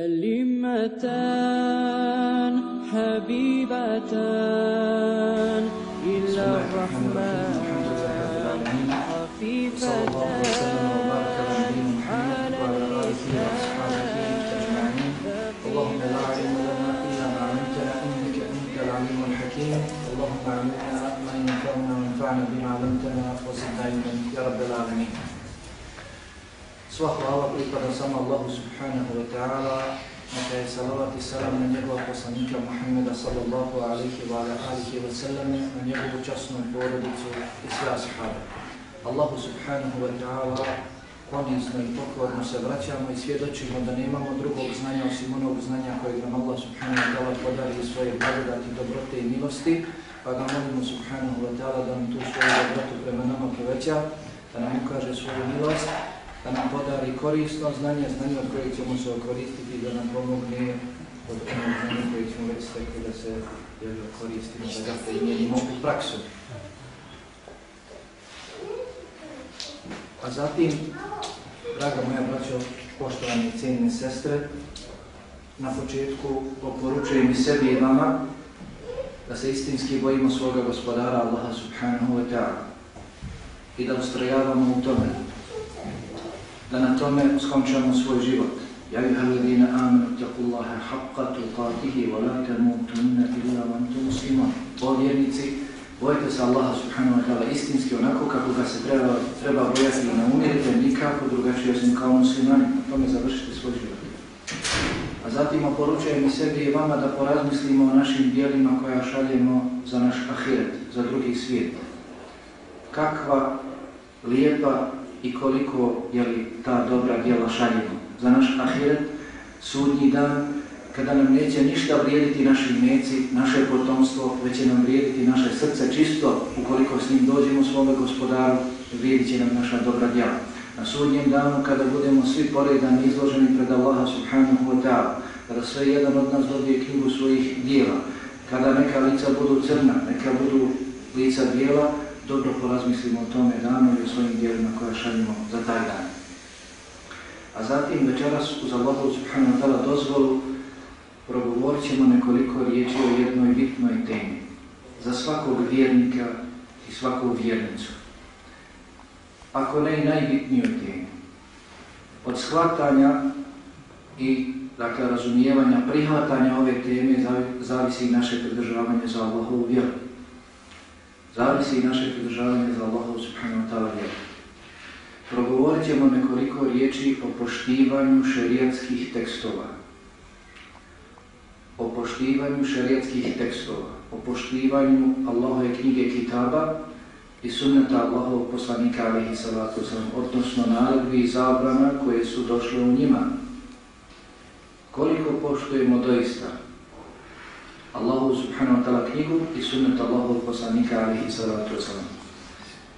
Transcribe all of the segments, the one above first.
كلمتان حبيبتان إلى الرحمن خفيفتان على اللسان اللهم لا علم لنا إلا ما علمتنا إنك أنت العليم الحكيم. اللهم علمنا ما ينفعنا وانفعنا بما علمتنا وزدنا علما. يا رب العالمين. Sva hvala pripada samo Allahu subhanahu wa ta'ala, neka je salavat i salam na njegova poslanika Muhammeda sallallahu alihi wa alihi wa sallam, na njegovu časnu porodicu i sve ashabe. Allahu subhanahu wa ta'ala ponizno i pokorno se vraćamo i svjedočimo da nemamo drugog znanja osim onog znanja kojeg nam Allah subhanahu wa ta'ala podari svoje blagodati, dobrote i milosti, pa ga molimo subhanahu wa ta'ala da nam tu svoju dobrotu prema nama poveća, da nam ukaže svoju milost, da nam podari korisno znanje, znanje od kojeg ćemo se koristiti, da nam pomogne od onog znanja koje ćemo već stekli da se koristimo, da ga primjenimo u praksu. A zatim, draga moja braćo, poštovani i cijenine sestre, na početku oporučujem i sebi i vama da se istinski bojimo svoga gospodara Allaha subhanahu wa ta'ala i da ustrajavamo u tome, da na tome skončamo svoj život. Ja bih haledina amenu taqullaha haqqa tuqatihi wa la tamutunna illa wa antum muslimun. O vjernici, Bojite se Allaha subhanahu wa ta'ala istinski onako kako ga se treba, treba bojati i ne umirite nikako drugačije osim kao muslimani, na tome završite svoj život. A zatim oporučujem i sebi i vama da porazmislimo o našim dijelima koja šaljemo za naš ahiret, za drugi svijet. Kakva, lijepa i koliko je li ta dobra djela šaljimo za naš ahiret, sudnji dan, kada nam neće ništa vrijediti naši meci, naše potomstvo, već će nam vrijediti naše srce čisto, ukoliko s njim dođemo svome gospodaru, vrijedit će nam naša dobra djela. Na sudnjem danu, kada budemo svi poredani izloženi pred Allaha subhanahu wa ta'ala, kada sve jedan od nas dobije knjigu svojih dijela, kada neka lica budu crna, neka budu lica bijela, dobro porazmislimo o tome danu i o svojim dijelima koja šaljimo za taj dan. A zatim večeras uz Allahu subhanahu wa ta'ala dozvolu progovorit ćemo nekoliko riječi o jednoj bitnoj temi za svakog vjernika i svaku vjernicu. Ako ne i najbitnijoj temi. Od shvatanja i dakle, razumijevanja, prihvatanja ove teme zavisi i naše pridržavanje za Allahovu vjeru. Zavisi i naše pridržavanje za Allahovu subhanahu wa ta'ala vjeru. Progovorit ćemo nekoliko riječi o poštivanju šerijatskih tekstova o poštivanju šerijatskih tekstova, o poštivanju Allahove knjige Kitaba i sunnata Allahovog poslanika alaihi salatu sallam, odnosno naredbi i zabrana koje su došle u njima. Koliko poštujemo doista Allahu subhanahu wa ta'ala knjigu i sunnet Allahovog poslanika alihi salatu wasalam.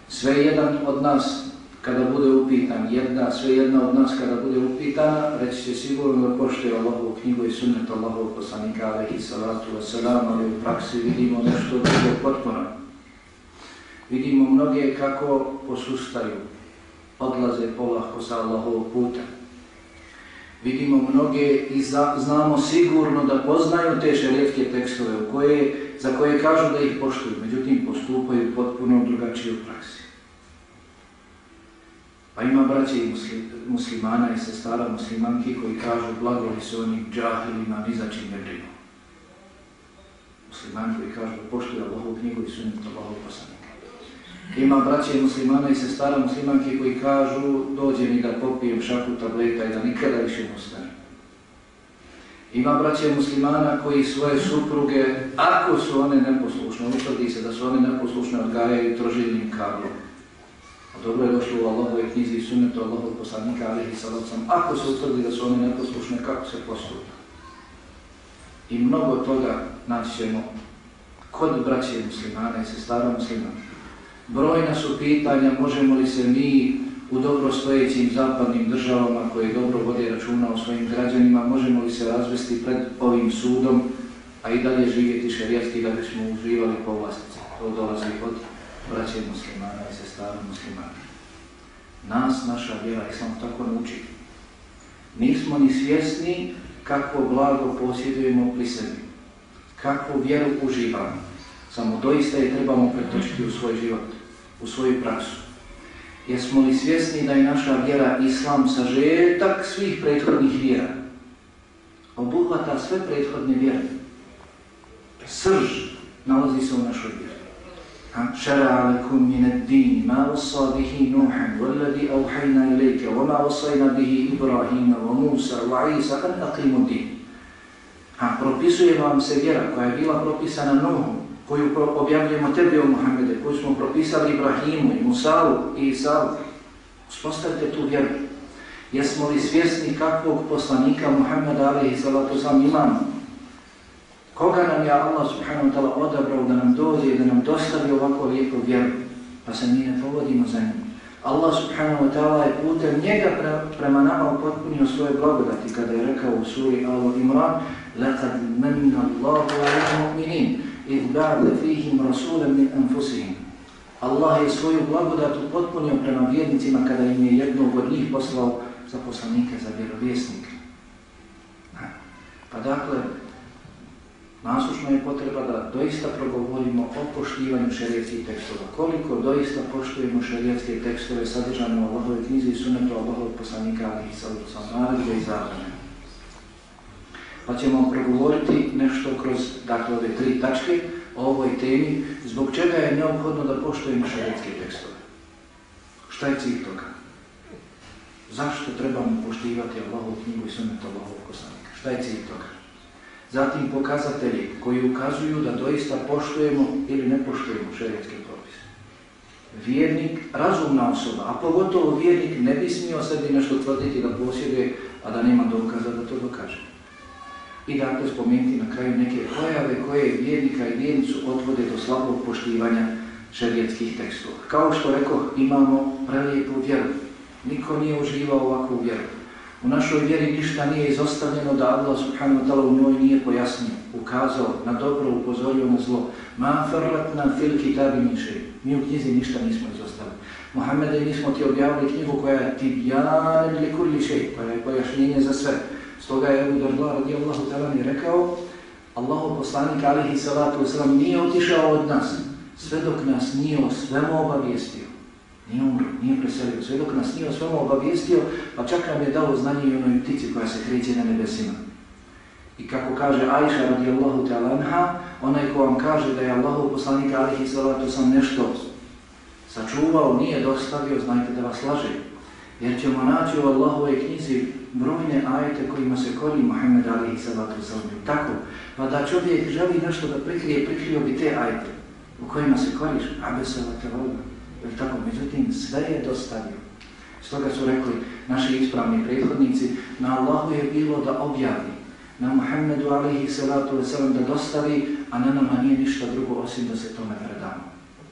Sve jedan od nas kada bude upitan, jedna, sve jedna od nas kada bude upitana, reći će sigurno da poštuje Allahovu knjigu i sunnet Allahovog poslanika, alihi salatu wasalam, ali u praksi vidimo nešto drugo potpuno. Vidimo mnoge kako posustaju, odlaze polahko sa Allahovog puta. Vidimo mnoge i za, znamo sigurno da poznaju te šerijetske tekstove u koje, za koje kažu da ih poštuju, međutim postupaju potpuno drugačije u praksi. Pa ima braće i musli, muslimana i sestara muslimanki koji kažu blagoli su oni džahilima, ni za čim ne brinu. Muslimani koji kažu poštuju Allahovu knjigu i sunet Allahov poslanika. Ima braće muslimana i sestara muslimanki koji kažu dođe mi da popijem šaku tableta i da nikada više ne. Ima braće muslimana koji svoje supruge, ako su one neposlušne, utvrdi se da su one neposlušne, odgajaju trožilnim kablom. Dobro je došlo u Allahove knjizi i sunnetu Allahov poslanika, ali i salacom. Ako se utvrdi da su one neposlušne, kako se postupa? I mnogo toga naći ćemo kod braće muslimana i sestara muslimana. Brojna su pitanja, možemo li se mi u dobro stojećim zapadnim državama koje dobro vode računa o svojim građanima, možemo li se razvesti pred ovim sudom, a i dalje živjeti šarijatski da bismo uživali povlastice. To dolazi od braće muslimana i sestara muslimana. Nas, naša vjera, i samo tako nauči. Nismo ni svjesni kakvo blago posjedujemo pri sebi, kakvu vjeru uživamo Samo doista je trebamo pretočiti u svoj život, u svoju praksu. Jesmo li svjesni da je naša vjera Islam sažetak svih prethodnih vjera? Obuhvata sve prethodne vjere. Srž nalazi se u našoj vjeri. شرع لكم من الدين ما وصى به نوحا والذي أوحينا إليك وما وصينا به إبراهيم وموسى وعيسى أن أقيموا الدين Ha, propisuje vam se vjera koja je bila propisana Nuhu, koju objavljujemo tebi o Muhammede, koju smo propisali Ibrahimu i Musavu i Isavu. Uspostavite tu vjeru. Jesmo li svjesni kakvog poslanika Muhammeda alaihi salatu sam imamo? Koga nam je Allah subhanahu wa ta'ala odabrao da nam dođe i da nam dostavi ovako lijepo vjeru, pa se mi ne povodimo za njim. Allah subhanahu wa ta'ala je putem njega pre, prema nama upotpunio svoje blagodati kada je rekao u suri Al-Imran لَقَدْ مَنَّ اللَّهُ عَلَى الْمُؤْمِنِينَ i ubrade fihim rasulem min anfusihim. Allah je svoju blagodat upotpunio prema vjernicima kada im je jednog od njih poslao za poslanike, za vjerovjesnike. Pa dakle, nasušno je potreba da doista progovorimo o poštivanju šarijetskih tekstova. Koliko doista poštujemo šarijetske tekstove sadržane u Allahove knjizi i sunetu Allahove poslanika, ali i sa odnosom naredbe i zavrne. Pa ćemo progovoriti nešto kroz dakle, ove tri tačke o ovoj temi, zbog čega je neophodno da poštujemo šarijetske tekstove. Šta je cilj toga? Zašto trebamo poštivati Allahovu knjigu i sunet Allahovog poslanika? Šta je cilj toga? Zatim pokazatelji koji ukazuju da doista poštujemo ili ne poštujemo šarijetske propise. Vjernik, razumna osoba, a pogotovo vjernik ne bi smio sebi nešto tvrditi da posjeduje, a da nema dokaza da to dokaže. I dakle spomenuti na kraju neke pojave koje vjernika i vjernicu odvode do slabog poštivanja šerijetskih tekstova. Kao što rekao, imamo prelijepu vjeru. Niko nije uživao ovakvu vjeru. U našoj vjeri ništa nije izostavljeno da Allah subhanahu wa ta'ala u njoj nije pojasnio, ukazao, na dobro upozorio na zlo. Ma farlatna fil kitabi miše. Mi u knjizi ništa nismo izostavili. Muhammede, mi smo ti objavili knjigu koja je tibjan li kurli šej, koja je pojašnjenje za sve. Stoga je Ebu Darda radijallahu ta'ala mi rekao, Allahu poslanik alihi salatu wasalam nije otišao od nas, sve dok nas nije o svemu obavijestio. Nije umro, nije preselio. Sve dok nas nije o svemu obavijestio, pa čak nam je dao znanje i onoj ptici koja se kreće na nebesima. I kako kaže Aisha radijallahu ta'ala anha, onaj ko vam kaže da je Allahu poslanika alihi salatu sam nešto sačuvao, nije dostavio, znajte da vas laže. Jer ćemo naći u Allahove knjizi brojne ajete kojima se kori Muhammed alihi salatu Salmi. Tako, pa da čovjek želi nešto da prikrije, prikrio bi te ajete u kojima se koriš, abesela te volna. Jer tako, međutim, sve je dostavio. Stoga su rekli naši ispravni prethodnici, na Allahu je bilo da objavi, na Muhammedu alihi salatu wasalam da dostavi, a na nama nije ništa drugo osim da se tome predamo.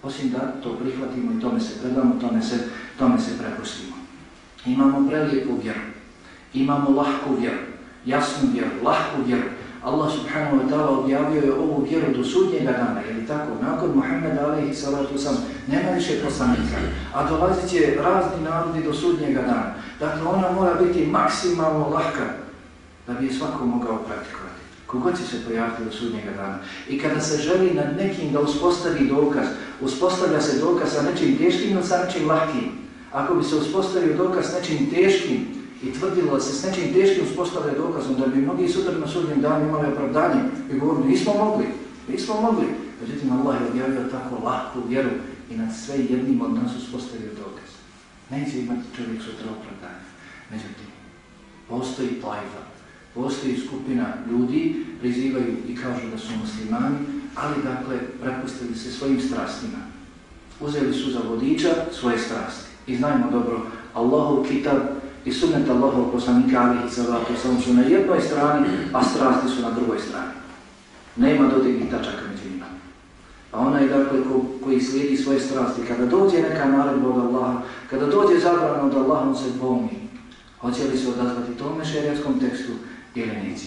Osim da to prihvatimo i tome se predamo, tome se, tome se prepustimo. Imamo prelijepu vjeru, imamo lahku vjeru, jasnu vjeru, lahku vjeru, Allah subhanahu wa ta'ala objavio je ovu vjeru do sudnjega dana, je li tako? Nakon Muhammeda alaihi salatu sam, nema više poslanika, a dolazit će razni narodi do sudnjega dana. Dakle, ona mora biti maksimalno lahka da bi je svako mogao praktikovati. Kogod će se pojaviti do sudnjega dana. I kada se želi nad nekim da uspostavi dokaz, uspostavlja se dokaz sa nečim teškim ili sa nečim lahkim. Ako bi se uspostavio dokaz s nečim teškim, i tvrdilo da se s nečim teškim uspostavlja dokazom da bi mnogi sutra na sudnjem danu imali opravdanje i govorili nismo mogli, nismo mogli. Međutim, Allah je objavio tako lahku vjeru i nad sve jednim od nas uspostavio dokaz. Neće imati čovjek sutra opravdanje. Međutim, postoji plajfa, postoji skupina ljudi, prizivaju i kažu da su muslimani, ali dakle, prepustili se svojim strastima. Uzeli su za vodiča svoje strasti. I znajmo dobro, Allahu kitab i sunnet Allahov poslanika alihi salatu sam su na jednoj strani, a strasti su na drugoj strani. Nema dodignih tačaka među njima. A onaj dakle ko, koji slijedi svoje strasti, kada dođe neka naredba od Allaha, kada dođe zabrana od Allaha, on se bomi. Hoće li se odazvati tome šerijatskom tekstu ili neće?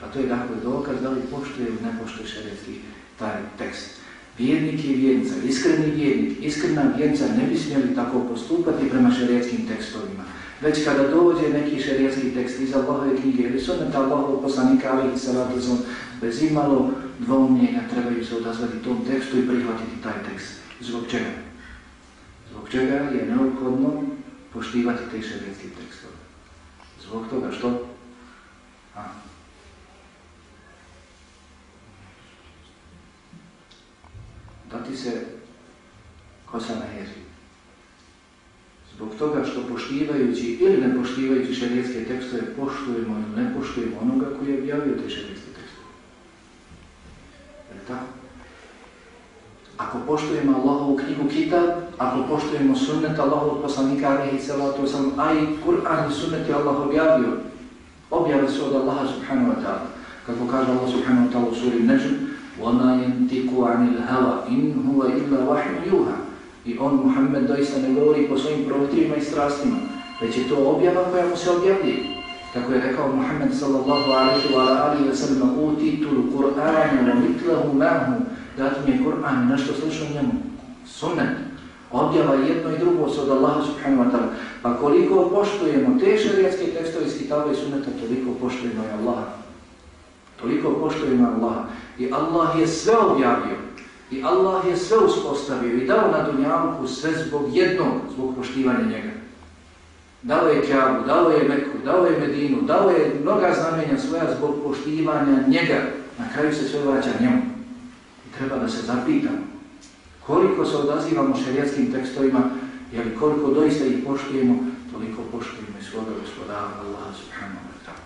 Pa to je dakle dokaz da li poštuje ili ne poštuje šerijatski taj tekst. Vjernik je vjernica, iskreni vjernik, iskrena vjernica ne bi smjeli tako postupati prema šerijatskim tekstovima Već kada dođe neki šerijatski tekst iz Allahove knjige ili sunneta Allahovog poslanika Ali i Salatu Zon, bez imalo dvoumljenja trebaju se odazvati tom tekstu i prihvatiti taj tekst. Zbog čega? Zbog čega je neophodno poštivati te šerijatski tekstove? Zbog toga što? A. Da ti se kosa na. Zbog toga što poštivajući ili ne poštivajući šarijetske tekstove poštujemo ili ne poštujemo onoga koji je objavio te šarijetske tekstove. Je tako? Ako poštujemo Allahovu knjigu Kitab, ako poštujemo sunnet Allahovog poslanika alihi salatu wasalam, a i Kur'an i sunnet je Allah objavio, objave su od Allaha subhanahu wa ta'ala. Kako kaže Allah subhanahu wa ta'ala u suri Najm, وَمَا يَنْتِكُ عَنِ الْهَوَا إِنْ هُوَ إِلَّا وَحْنُ يُوهَا I on, Muhammed, doista ne govori po svojim protivima i strastima, već je to objava koja mu se objavlji. Kako je rekao Muhammed sallallahu alaihi wa alaihi wa sallam, u titulu Kur'anu wa mitlahu mahu, dati mi je Kur'an, nešto slično njemu, sunnet. Objava jedno i drugo se od Allaha subhanahu wa ta'ala. Pa koliko poštujemo te šarijatske tekstove iz kitaba i sunneta, toliko poštujemo i Allaha. Toliko poštujemo Allaha. I Allah je sve objavio. I Allah je sve uspostavio i dao na dunjavku sve zbog jednog, zbog poštivanja njega. Dao je Kjavu, dao je Meku, dao je Medinu, dao je mnoga znamenja svoja zbog poštivanja njega. Na kraju se sve vraća njemu. I treba da se zapitamo koliko se odazivamo šerijatskim tekstovima, jer koliko doista ih poštujemo, toliko poštujemo i svoga gospodara Allaha subhanahu wa ta'ala.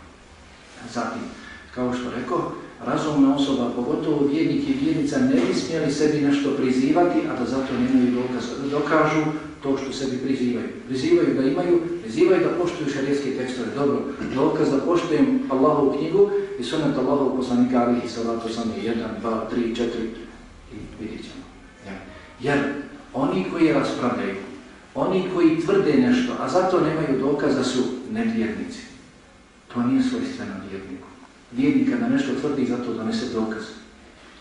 Zatim, kao što rekao, razumna osoba, pogotovo vjernik i vjernica, ne bi smjeli sebi nešto prizivati, a da zato nemaju dokaz. Dokažu to što sebi prizivaju. Prizivaju da imaju, prizivaju da poštuju šarijetske tekstove. Dobro, dokaz da poštujem Allahovu knjigu i sunet Allahov poslanika alihi salatu sam je 1, 2, 3, 4 i vidit ćemo. Ja. Jer oni koji raspravljaju, oni koji tvrde nešto, a zato nemaju dokaz da su nevjernici. To nije svojstveno vjerniku vjernika da nešto tvrdi zato donese dokaz.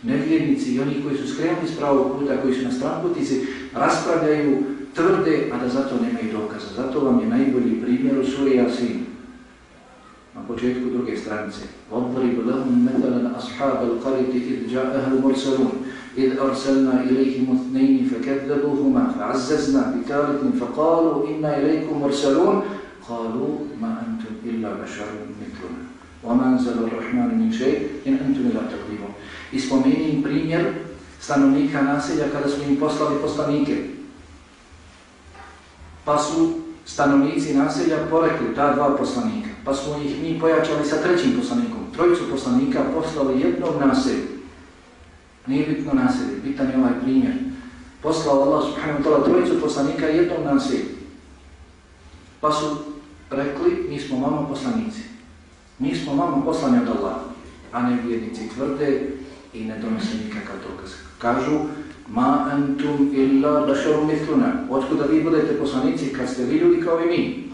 Nevjernici i oni koji su skrenuli s pravog puta, koji su na stranputici, raspravljaju, tvrde, a da zato nemaju dokaza. Zato vam je najbolji primjer u suri Asin. Na početku druge stranice. وَضْرِبْ لَهُمْ مَثَلًا أَصْحَابَ الْقَرِيْتِ إِذْ جَاءَهَا الْمُرْسَلُونَ إِذْ أَرْسَلْنَا إِلَيْهِمُ اثْنَيْنِ فَكَذَّبُوهُمَا فَعَزَّزْنَا بِثَالِثٍ فَقَالُوا إِنَّا إِلَيْكُمْ مُرْسَلُونَ قَالُوا مَا أَنْتُمْ إِلَّا بَشَرٌ مِثْلُنَا وَمَا أَنْزَلَ الرَّحْمَنُ مِنْ شَيْءٍ إِنْ أَنْتُمْ إِلَا تَقْلِبُونَ I spomeni im primjer stanovnika naselja kada su im poslali poslanike. Pa su stanovnici naselja porekli ta dva poslanika. Pa smo ih mi pojačali sa trećim poslanikom. Trojicu poslanika poslali jednog naselja. Nije bitno naselje, bitan je ovaj primjer. Poslao Allah subhanahu wa ta'ala trojicu poslanika jednog naselja. Pa su rekli, mi smo vama poslanici. Mi smo vama poslani od Allah, a ne vjernici tvrde i ne donose nikakav dokaz. Kažu, ma antum illa bašarum mithluna. Otkuda vi budete poslanici kad ste vi ljudi kao i mi?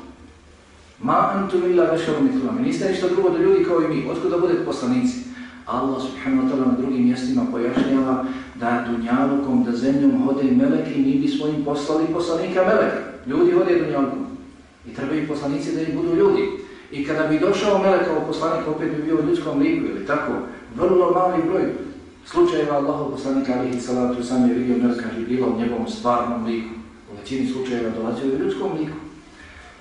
Ma antum illa bašarum mithluna. Mi niste ništa drugo da ljudi kao i mi. Otkuda budete poslanici? Allah subhanahu wa ta'ala na drugim mjestima pojašnjava da dunjalukom, da zemljom hode meleki, mi bi svojim poslali poslanika meleka. Ljudi hode dunjalukom. I trebaju poslanici da im budu ljudi. I kada bi došao Melek kao poslanik, opet bi bio u ljudskom liku ili tako, vrlo mali broj slučajeva Allahov poslanika alihi salatu sam je vidio Meleka i bila u njegovom stvarnom liku. U većini slučajeva dolazio u ljudskom liku.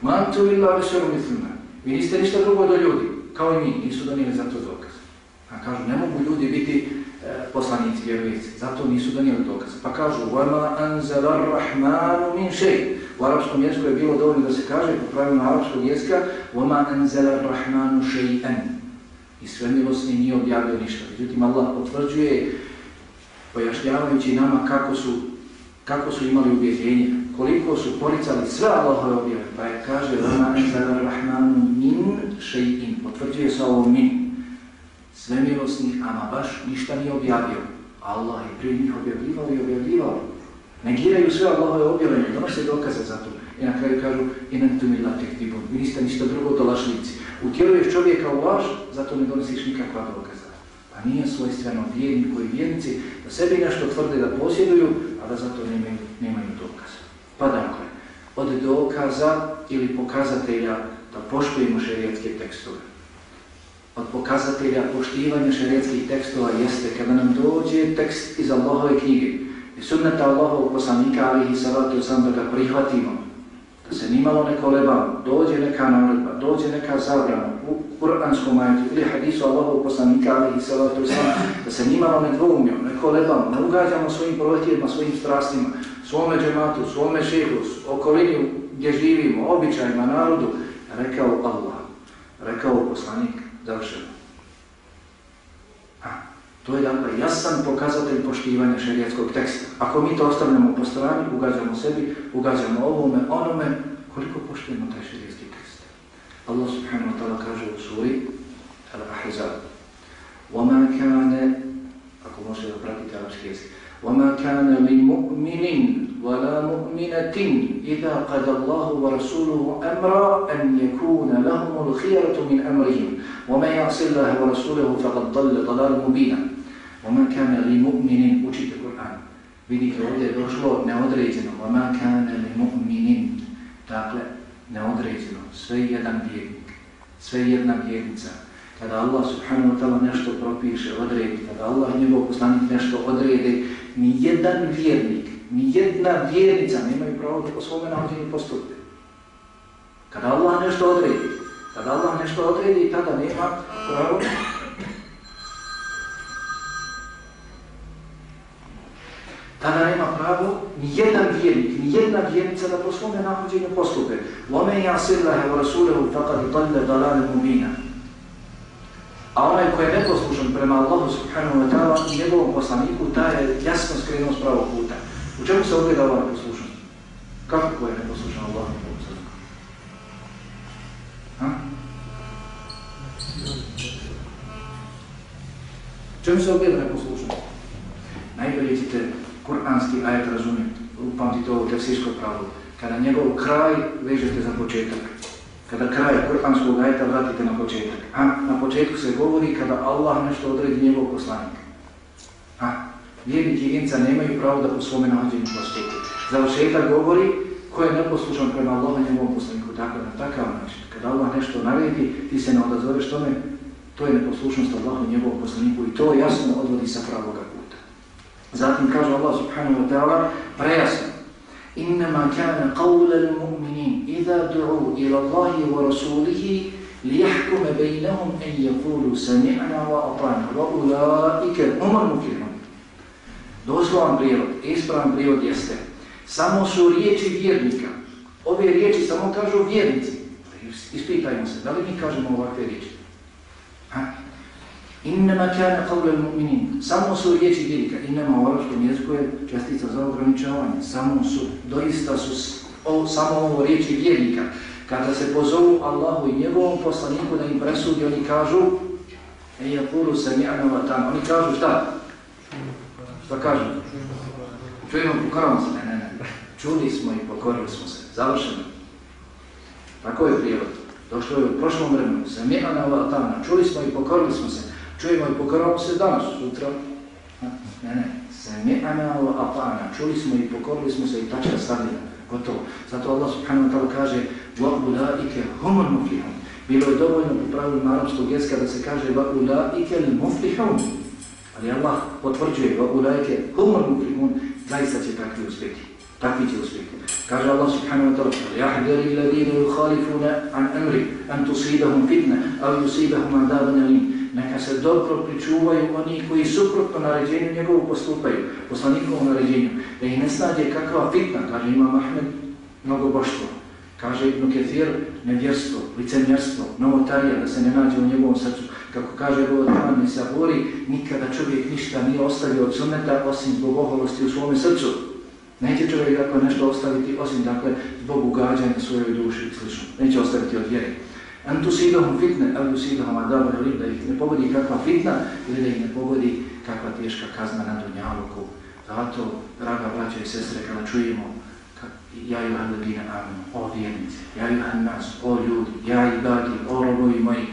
Mantu illa vešeru mislima. Vi niste ništa drugo do ljudi, kao i mi, nisu donijeli za to dokaz. A kažu, ne mogu ljudi biti e, poslanici, vjerovici, zato nisu donijeli dokaz. Pa kažu, وَمَا أَنْزَلَ الرَّحْمَانُ مِنْ شَيْءٍ U arapskom jeziku je bilo dovoljno da se kaže po pravilu arapskog jezika وَمَا أَنْزَلَ الرَّحْمَانُ شَيْئًا I sve milosni nije objavio ništa. Međutim, Allah potvrđuje pojašnjavajući nama kako su, kako su imali ubjeđenje, koliko su poricali sve Allahove objave. Pa je kaže وَمَا أَنْزَلَ الرَّحْمَانُ مِنْ شَيْئٍ Potvrđuje sa ovo min. Sve milosni, ama baš ništa nije objavio. Allah je prije njih objavljivao i objavljivao. Negiraju sve Allahove objave, ne donose dokaze za to. I na kraju kažu, inan tu mi latek tibom, vi niste ništa drugo do lažnici. Utjeruješ čovjeka u laž, zato ne donosiš nikakva dokaza. Pa nije svojstveno vjerni koji vjernici da sebi nešto tvrde da posjeduju, a da zato nemaju, nemaju dokaza. Pa dakle, od dokaza ili pokazatelja da poštujemo šerijetske tekstove. Od pokazatelja poštivanja šerijetskih tekstova jeste kada nam dođe tekst iz Allahove knjige i sunnata Allahovog poslanika alihi salatu sam da ga prihvatimo, se nimalo ne kolebamo, dođe neka naredba, dođe neka zabrana u kuranskom majetu ili hadisu Allahovog poslanika alihi salatu sam, da se nimalo ne dvoumio, ne kolebamo, ne ugađamo svojim proletijima, svojim strastima, svome džematu, svome šehu, okolini gdje živimo, običajima, narodu, rekao Allah, rekao poslanik, završeno. To je dakle jasan pokazatelj poštivanja šerijetskog teksta. Ako mi to ostavljamo po strani, ugađamo sebi, ugađamo ovome, onome, koliko poštujemo taj šerijetski tekst? Allah subhanahu wa ta'ala kaže u suri Al-Ahzab وَمَا كَانَ Ako možete da pratite arabski jezik وَمَا كَانَ لِمُؤْمِنٍ ولا مؤمنة إذا قد الله ورسوله أمرا أن يكون لهم الخيرة من أمرهم ومن يعص الله ورسوله فقد ضل ضلال مبينا Oman kana li mu'minin učite Kur'an. Vidite, ovdje je došlo neodređeno. Oman kana li mu'minin. Dakle, neodređeno. Sve jedan vjernik. Sve jedna vjernica. Kada Allah subhanahu wa ta'la nešto propiše, odredi. Kada Allah njegov poslanik nešto odredi, ni jedan vjernik, ni jedna vjernica nemaju pravo da po svome navodini postupi. Kada Allah nešto odredi, kada Allah nešto odredi, tada nema pravo tada nema pravo ni jedan vjernik, ni jedna vjernica da po svome nahođenju postupe. Lome i asirlahe u rasulehu faqad i tolle dalane mubina. A onaj koji je neposlušan prema Allahu subhanahu wa ta'ala i njegovom poslaniku, ta je jasno skrenuo s pravog puta. U čemu se ogleda ova neposlušan? Kako koji je neposlušan Allahu subhanahu wa ta'ala? Čemu se ogleda neposlušan? Najbolje ćete kuranski ajet razumijem, upamtite ovo tefsirsko pravilo. Kada njegov kraj vežete za početak. Kada kraj kuranskog ajeta vratite na početak. A na početku se govori kada Allah nešto odredi njegov poslanik. A vjernik i vjenca nemaju pravo da po svome nađenju postupi. Završetak govori ko je neposlušan prema Allahom njegovom poslaniku, tako na takav način. Kada Allah nešto naredi, ti se ne odazoveš tome, to je neposlušnost Allahom njegovom poslaniku i to jasno odvodi sa pravoga. Zatim kaže Allah subhanahu wa ta'ala prejasno إنما كان قول المؤمنين إذا دعوا إلى الله ورسوله ليحكم بينهم أن يقولوا سمعنا وأطعنا وأولئك هم المفلحون Doslovan prijevod, ispravan prijevod jeste samo su riječi vjernika. Ove riječi samo kažu vjernici. Ispitajmo se, da li mi kažemo ovakve riječi? Innama kana qawla al-mu'minin. Samo su riječi vjernika. Innama u arabskom jeziku je čestica za ograničavanje. Samo su, doista su o, samo ovo riječi vjernika. Kada se pozovu Allahu i njegovom poslaniku da im presudi, oni kažu E yakulu sami'na wa ta'na. Oni kažu šta? Šta kažu? Čujemo, pokoramo se. Ne, ne, ne. Čuli smo i pokorili smo se. Završeno. Tako je prijevod. Došlo je u prošlom vremenu. Sami'na wa ta'na. Čuli smo i pokorili smo se. Čujemo i pokoramo se danas, sutra. Ne, ne. Sami'na wa ta'na. Čuli smo i pokorili smo se i tačka stavljena. Gotovo. Zato Allah subhanahu wa ta'ala kaže وَعُلَائِكَ هُمُ الْمُفْلِحُونَ Bilo je dovoljno u pravilu arabskog jezika da se kaže وَعُلَائِكَ الْمُفْلِحُونَ Ali Allah potvrđuje وَعُلَائِكَ هُمُ الْمُفْلِحُونَ Zaista će takvi uspjeti. Takvi će uspjeti. Kaže Allah subhanahu wa ta'ala يَحْدَرِ الَّذِينَ يُخَالِفُونَ عَنْ أَمْرِ أَنْ تُصِيبَهُمْ فِتْنَ أَوْ يُصِيبَهُمْ عَدَابًا أَلِيمًا Neka se dobro pričuvaju oni koji suprotno naređenju njegovu postupaju, poslanikovom naređenju, da ih ne snađe kakva fitna, kaže ima Ahmed, mnogo boštvo. Kaže Ibn Ketir, nevjerstvo, licemjerstvo, novotarija, da se ne nađe u njegovom srcu. Kako kaže Bogotan i Sabori, nikada čovjek ništa nije ostavio od sunneta osim zbog oholosti u svome srcu. Neće čovjek dakle nešto ostaviti osim dakle zbog ugađanja svojoj duši i slično. Neće ostaviti od vjeri. An tusidahum fitne, al tusidahum adabu ili da ih ne pogodi kakva fitna ili da ih ne pogodi kakva teška kazna na dunjaluku. Zato, draga braća i sestre, kada čujemo ja i ladina amin, o vjernici, ja i nas, o ljudi, ja i badi, o robovi moji,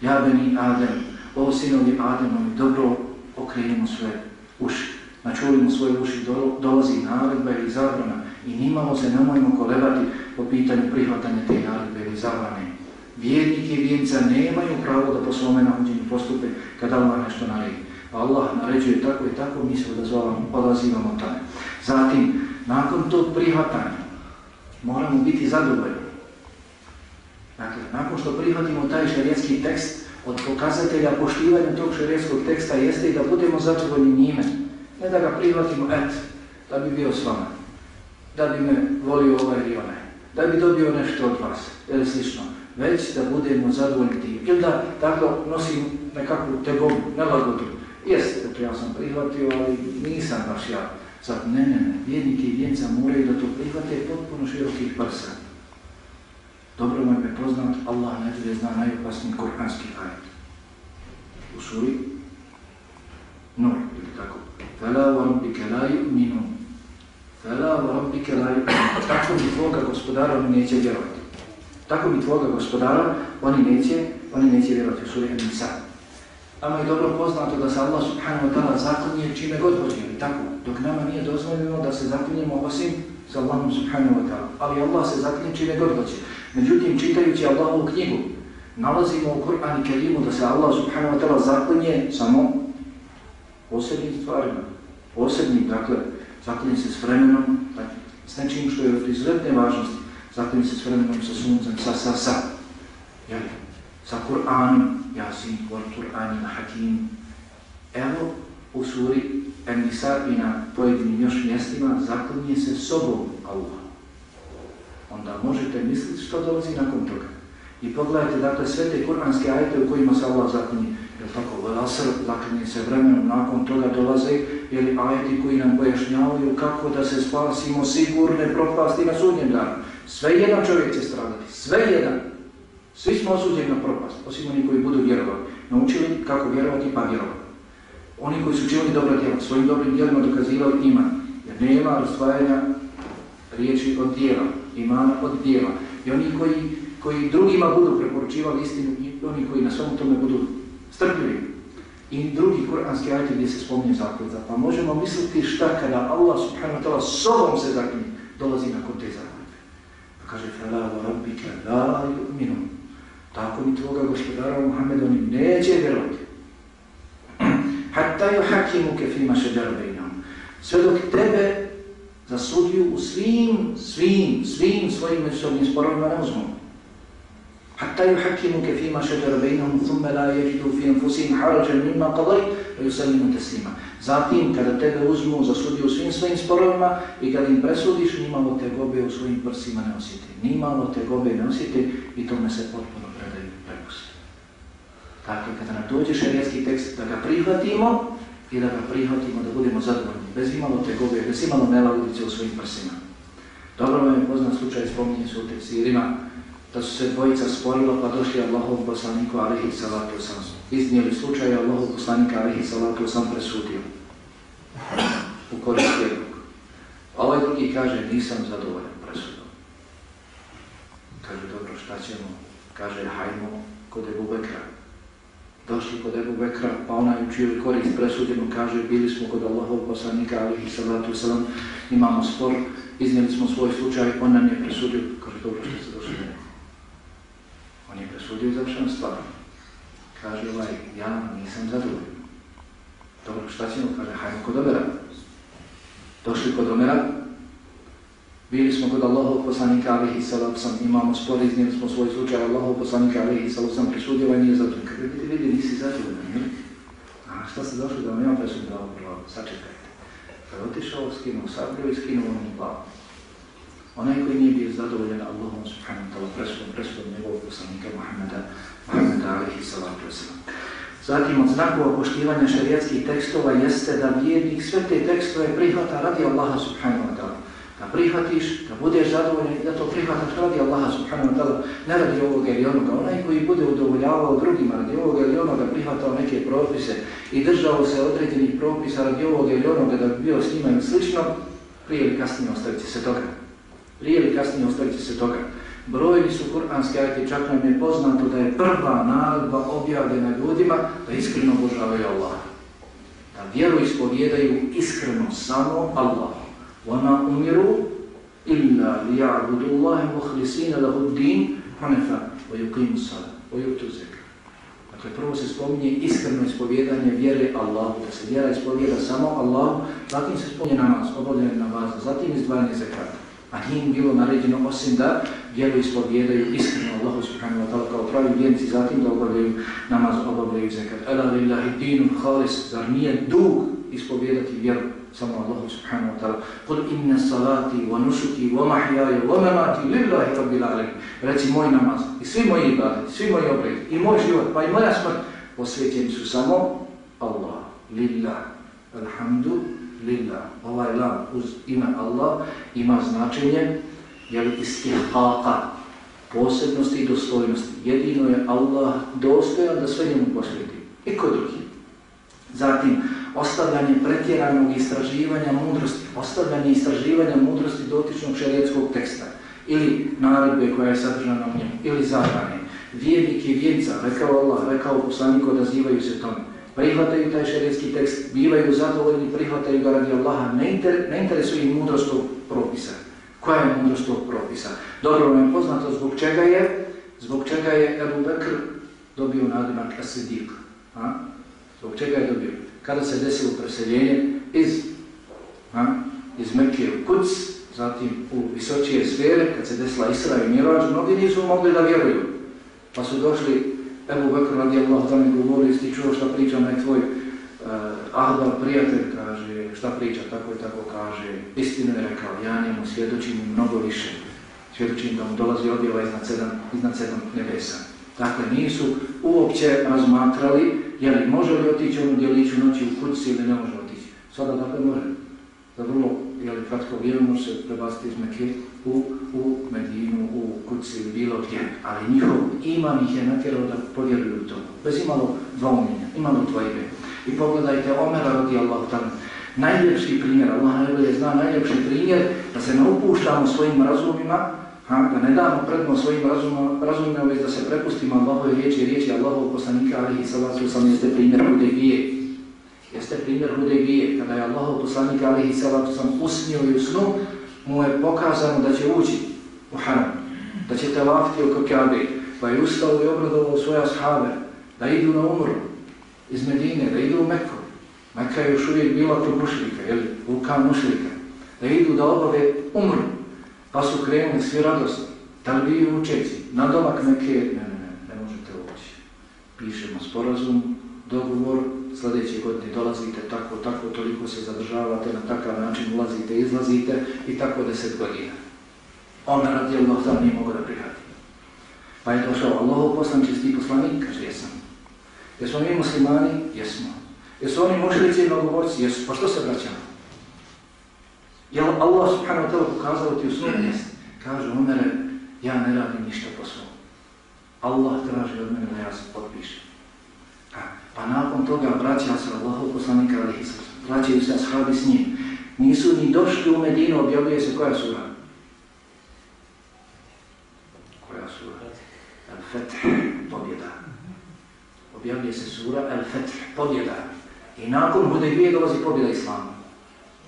ja beni Adem, o sinovi Ademovi, dobro okrenimo svoje uši. Načulimo svoje uši, do, dolazi naredba ili zabrana I nimalo se nemojmo kolebati po pitanju prihvatanja te naredbe ili zabrane. Vjernik i vjernica nemaju pravo da po svome nahođenju postupe kada Allah nešto naredi. Allah naređuje tako i tako, mi se odazovamo, odazivamo tome. Zatim, nakon tog prihvatanja, moramo biti zadovoljni. Dakle, nakon što prihvatimo taj šarijetski tekst, od pokazatelja poštivanja tog šarijetskog teksta jeste i da budemo zadovoljni njime. Ne da ga prihvatimo, et, da bi bio s vama, da bi me volio ovaj ili onaj, da bi dobio nešto od vas, ili slično, već da budemo zadovoljni tim. Ili da tako nosim nekakvu tegobu, nelagodu. Jeste, eto ja sam prihvatio, ali nisam baš ja. Sad, ne, ne, ne, vjednike i vjenca moraju da to prihvate potpuno širokih prsa. Dobro vam je poznat, Allah najbolje zna najopasniji koranski ajet. U suri Nur, ili tako. Fela wa rabbike la yu'minu. Fela wa rabbike la yu'minu. Tako mi tvoga gospodara neće vjerovati. Tako mi tvoga gospodara oni neće, oni neće vjerovati u suri An-Nisa. Nama je dobro poznato da se Allah subhanahu wa ta'ala zaklinje čime god hoće, ili tako. Dok nama nije dozvoljeno da se zaklinjemo osim sa Allahom subhanahu wa ta'ala. Ali Allah se zaklinje čime god hoće. Međutim, čitajući Allahovu knjigu, nalazimo u Kur'an i Kerimu da se Allah subhanahu wa ta'ala zaklinje samo posebnim stvarima. Posebnim, dakle, zaklinje se s vremenom, dakle, s nečim što je od izredne važnosti, zatim se s vremenom, sa suncem, sa, sa, sa, jel, sa Kur'anom, jasin, kor Kur'anin, hakim. Evo, u suri Enisa i na pojedinim još mjestima zaklinje se sobom Allah onda možete misliti što dolazi nakon toga. I pogledajte, dakle, sve te kuranske ajete u kojima se Allah zaklinje. Jel tako? Velasr zaklinje se vremenom, nakon toga dolaze jeli, ajeti koji nam pojašnjavaju kako da se spasimo sigurne propasti na sudnjem danu. Sve jedan čovjek će stradati, sve jedan. Svi smo osuđeni na propast, osim oni koji budu vjerovali. Naučili kako vjerovati, pa vjerovali. Oni koji su činili dobro djelo, svojim dobrim djelima dokazivali ima. Jer nema rastvajanja riječi od djela imana od djela. I oni koji, koji drugima budu preporučivali istinu i oni koji na svom tome budu strpljivi. I drugi kuranski ajte gdje se spominje zakljeta. Pa možemo misliti šta kada Allah subhanahu wa ta'ala sobom se zakljeni dolazi nakon te zakljete. Kaže, fela u rabbi ke la yu'minu. Tako mi tvoga gospodara Muhammed, oni neće vjerovati. Hatta ju hakimu ke fima šeđar bejnam. Sve dok tebe zasudiju u svim, svim, svim svojim međusobnim sporovima razumom. Hatta ju hakimu ke fima šeđar bejnam, thumme la yeđidu fi enfusim harađan mimma qadaj, a yusallimu teslima. Zatim, kada tebe uzmu za sudiju u svim svojim sporovima i kada im presudiš, nimalo te gobe u svojim prsima ne osjeti. Nimalo te gobe ne osjeti i tome se potpuno predaju prepusti. Dakle, kada nam dođe šarijetski tekst da ga prihvatimo, i da ga prihvatimo, da budemo zadovoljni, bez imalo tegobe, bez imalo nelagodice u svojim prsima. Dobro vam je poznat slučaj, spominje se u tekstirima, da su se dvojica sporila pa došli Allahov poslaniku alihi salatu sam. Iznijeli slučaj Allahov poslanika alihi salatu sam presudio u korist jednog. A ovaj drugi kaže, nisam zadovoljan presudom. Kaže, dobro, šta ćemo? Kaže, hajmo kod Ebu Bekra došli kod Ebu Bekra, pa onaj učio korist presudjeno, kaže, bili smo kod Allahov poslanika, ali i salatu sam imamo spor, iznijeli smo svoj slučaj, on nam je presudio, kaže, dobro što se došli On je presudio i završeno stvar. Kaže, ovaj, ja nisam zadovoljen. Dobro, šta ćemo? Kaže, hajmo kod Omera. Došli kod Omera, Bili smo kod Allahov poslanika alihi salatu sam, imamo spor, iznijeli smo svoj slučaj, Allahov poslanika alihi salatu sam presudio, ovaj nije zadovoljen. Kaže, vidi, vidi, nisi zadovoljen, jel? A šta se došli da vam imam presudio? da? Sačekajte. Kad otišao, skinuo sablju i skinuo ovu glavu. Onaj koji nije bio zadovoljan Allahom subhanahu ta'la presudom, presudom njegovog poslanika Muhammeda, Muhammeda alihi salatu wasalam. Zatim od znakova poštivanja šarijatskih tekstova jeste da vjernik sve te tekstove prihvata radi Allaha subhanahu wa ta'la da prihvatiš, da budeš zadovoljen da to prihvataš radi Allaha subhanahu wa ta'ala, ne radi ovoga ili onoga. Onaj koji bude udovoljavao drugima radi ovoga ili onoga, prihvatao neke propise i držao se određenih propisa radi ovoga ili onoga da bi bio s njima i slično, prije ili kasnije ostavit se toga prije ili kasnije ostaviti se toga. Brojni su kuranski ajeti, čak nam je poznato da je prva naredba objavljena ljudima da iskreno obožavaju Allah. Da vjeru ispovjedaju iskreno samo Allah. Vana umiru illa liya'budu Allahe muhlisina lahud din hanefa wa yuqimu sada wa yu'tu zeka. Dakle, prvo se spominje iskreno ispovjedanje vjere Allahu, da se vjera ispovjeda samo Allahu, zatim se spominje namaz, obavljanje namaza, zatim izdvajanje zekata. A nije im bilo naređeno osim da vjeru ispovjedaju iskreno Allahu subhanahu wa ta'ala kao pravi vjenci, zatim da obavljaju namaz, obavljaju zekat. Ela lillahi dinu khalis, zar nije dug ispovjedati vjeru samo Allahu subhanahu wa ta'ala. Kul inna salati wa nusuki wa mahjaja wa mamati lillahi rabbil alamin. Reci moj namaz i svi moji ibadeti, svi moji obredi i moj život, pa i moja smrt posvećeni su samo Allah, lillah, alhamdu, lillah. Ovaj lam uz ime Allah ima značenje jel istihaka, posebnosti i dostojnosti. Jedino je Allah dostojan da sve njemu posvjeti. I drugi. Zatim, ostavljanje pretjeranog istraživanja mudrosti, ostavljanje istraživanja mudrosti dotičnog šerijetskog teksta ili naredbe koja je sadržana u njemu, ili zabrane. Vjernik i vijenca, rekao Allah, rekao poslanik, odazivaju se tome. Prihvataju taj šerijetski tekst, bivaju zadovoljni, prihvataju ga radi Allaha, ne, inter, ne interesuje im mudrost tog propisa. Koja je mudrost tog propisa? Dobro vam je poznato zbog čega je, zbog čega je Ebu Bekr dobio nadimak Asidik. A? Zbog čega je dobio? Kada se desilo preseljenje iz, a? iz Mekke u Kuc, zatim u visočije sfere, kad se desila Isra i Mirađ, mnogi nisu mogli da vjeruju. Pa su došli Ebu Bekr radi Allah, da mi govorili, ti čuo šta priča onaj tvoj uh, Ahbar prijatelj, kaže, šta priča, tako i tako kaže, istinu je rekao, ja njemu svjedočim mnogo više, svjedočim da mu dolazi objava iznad sedam, iznad sedam nebesa. Dakle, nisu uopće razmatrali, je li može li otići onu djeliću noći u kući ili ne može otići. Sada dakle može. Za vrlo, jeli, kratko vrijeme može se prebaciti iz Mekke u, u Medinu, u Kuci, ili bilo gdje. Ali njihov imam ih je natjerao da povjeruju to. Bez imalo dvomljenja, imalo dvojbe. I pogledajte Omera radi Allah tamo. Najljepši primjer, Allah najbolje zna najljepši primjer da se ne upuštamo svojim razumima, ha, da ne damo prednost svojim razumima, već da se prepustimo Allahove riječi i riječi Allahov poslanika, ali i salatu sam jeste primjer Hudejbije. Jeste primjer Hudejbije, kada je Allahov poslanik alihi salatu sam usnio i usnu, mu je pokazano da će ući u haram, da će telafiti oko Kabe, pa je ustao i obradovao svoje ashave, da idu na umru iz Medine, da idu u Meku. Meka je još uvijek bila kod mušlika, jel, vulkan mušlika, da idu da obave umru, pa su krenuli svi radosni, da li vi učeci, na domak Meke, ne, ne, ne, ne možete ući. Pišemo sporazum, dogovor, sljedeće godine dolazite tako, tako, toliko se zadržavate, na takav način ulazite, izlazite i tako deset godina. Ona radi Allah tam nije mogo da prihati. Pa je došao Allah poslan čisti poslanik, kaže jesam. Jesmo mi muslimani? Jesmo. Jesu oni mušlici i mnogoborci? Jesu. Pa što se vraćamo? Jel Allah subhanahu wa ta'la pokazao ti u svom mjestu? Kaže, Umere, ja ne radim ništa po svom. Allah traži od mene da ja se potpišem. Pa nakon toga vraća se Allahov poslanika alihi. Vraćaju se ashabi s njim. Nisu ni došli u Medinu, objavljuje se koja sura? Koja sura? Al-Fetih, pobjeda. Objavljuje se sura Al-Fetih, pobjeda. I nakon Hudebije dolazi pobjeda Islama.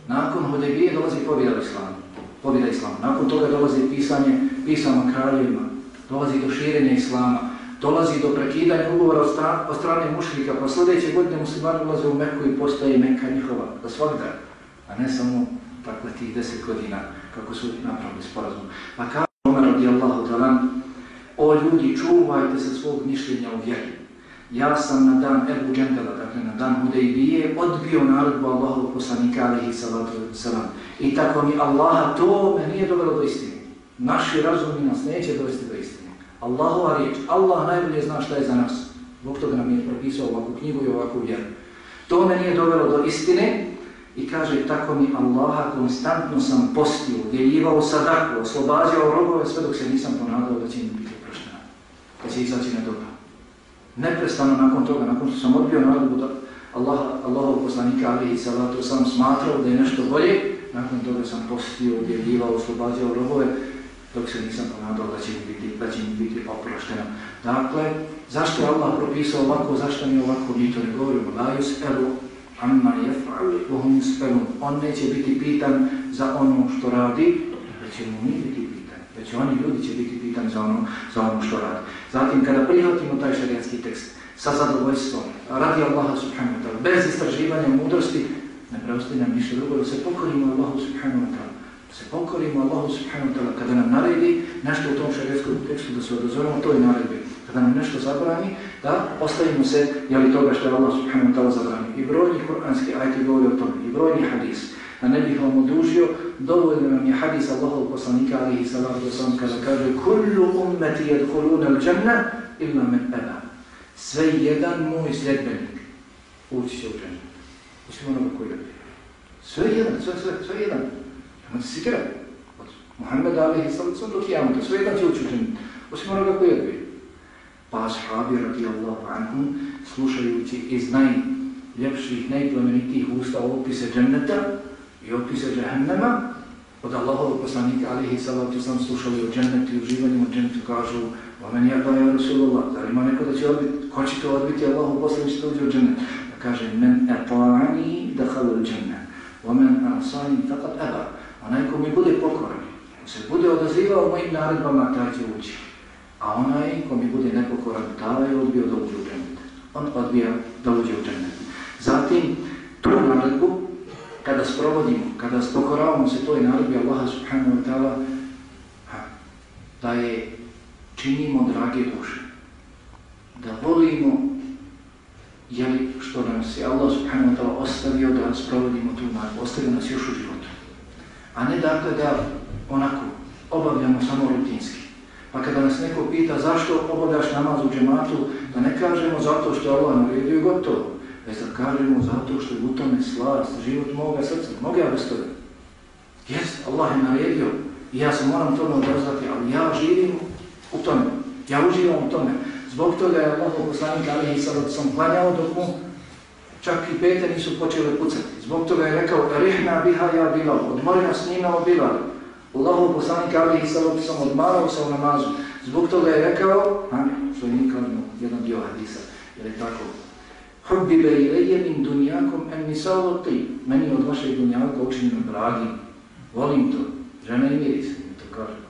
Nakon Hudebije dolazi pobjeda Islama. Pobjeda Islama. Nakon toga dolazi pisanje pisama kraljevima. Dolazi do širenja Islama dolazi do prekidanja ugovora od, stra, od strane mušlika, pa sljedeće godine muslimani ulaze u Meku i postaje Meka njihova za svakda, a ne samo takve tih deset godina kako su napravili sporazum. Pa kao Omer radijallahu talan, o ljudi, čuvajte se svog mišljenja u vjeri. Ja sam na dan Ebu Džendela, dakle na dan Hudejbije, odbio narodbu Allahovu poslanika alihi salatu salam. I tako mi Allaha to me nije dovelo do istine. Naši razumi nas neće dovesti do istine. Allahova riječ, Allah najbolje zna šta je za nas. Zbog toga nam je propisao ovakvu knjigu i ovakvu vjeru. To me nije dovelo do istine i kaže tako mi Allaha konstantno sam postio, djeljivao sadaku, oslobađao robove sve dok se nisam ponadao da će im biti oproštena. Da će izaći na dobro. Neprestano nakon toga, nakon što sam odbio narodu da Allah, Allahov poslanika alihi salatu sam smatrao da je nešto bolje, nakon toga sam postio, djeljivao, oslobađao robove dok se nisam ponadao da će mi biti, da će mi biti oprošteno. Dakle, zašto je Allah propisao ovako, zašto mi ovako, mi to ne govorimo, la yus'elu amma yaf'alu wa hum yus'elun. On neće biti pitan za ono što radi, već ćemo mi biti pitani, već oni ljudi će biti pitani za ono, za ono što radi. Zatim, kada prihvatimo taj šarijanski tekst sa zadovoljstvom, radi Allaha subhanahu wa ta'ala, bez istraživanja mudrosti, ne preostaje nam ništa drugo da se pokorimo Allahu subhanahu wa ta'ala. Se pokorimo Allahu subhanahu wa ta'ala kada nam naredi nešto u tom šarijetskom tekstu da se odozorimo toj naredbi. Kada nam nešto zabrani, da ostavimo se jeli toga što je Allah subhanahu wa ta'ala zabrani. I brojni kuranski ajti govori o tome, i brojni hadis. Da ne bih vam odužio, dovoljno nam je hadis Allahov poslanika alihi salatu wasalam kada kaže Kullu ummeti jedkuluna al-đanna illa men eba. Sve jedan moj sljedbenik ući će u džanna. Osim onoga koji je. Sve jedan, sve, sve, sve jedan. Nemojte se sikirati. Od Muhammeda alaihi sallam do kijamata. Sve jedan će ući u džanna. Osim onoga koji je. Pa ashabi radijallahu anhum slušajući iz najljepših, najplemenitijih usta opise dženneta, i opise džahennema, od Allahovog poslanika alihi salatu sam slušali o džennetu i uživanju o džennetu kažu o meni ja pa Rasulullah, da ima neko da će odbiti, ko će to odbiti Allahov poslanik što uđe u džennet? Da kaže, men eta'ani dahalu džennet, o men asani fakat eba, onaj ko mi bude pokoran, ko se bude odazivao mojim naredbama, taj će ući. A onaj ko mi bude nepokoran, taj je odbio da uđe u džennet. On odbija da uđe u džennet. Zatim, tu naredbu, kada sprovodimo, kada spokoravamo se toj naredbi Allaha subhanahu wa ta'ala, da je činimo drage duše, da volimo jeli, što nam se Allah subhanahu wa ta'ala ostavio da sprovodimo tu naredbu, ostavio nas još u životu. A ne dakle da onako obavljamo samo rutinski. Pa kada nas neko pita zašto obavljaš namaz u džematu, da ne kažemo zato što Allah naredio i gotovo već da kažemo zato što je u tome slast, život moga srca, mogu ja bez toga. Jes, Allah je naredio i ja se moram tome odrazati, ali ja živim u tome, ja uživam u tome. Zbog toga je Allah poslanik Ali i sam klanjao dok mu čak i pete nisu počele pucati. Zbog toga je rekao, rihna biha ja bilal, odmori nas njima o bilal. Allah poslanik Ali i sad sam odmarao sa u namazu. Zbog toga je rekao, a, što je nikad jedan dio hadisa, jer je tako, Hubbibe ilaje min dunjakom en misalo ti. Meni od vašeg dunjaka učinjeno dragim. Volim to. Žena i miris, mi to kaže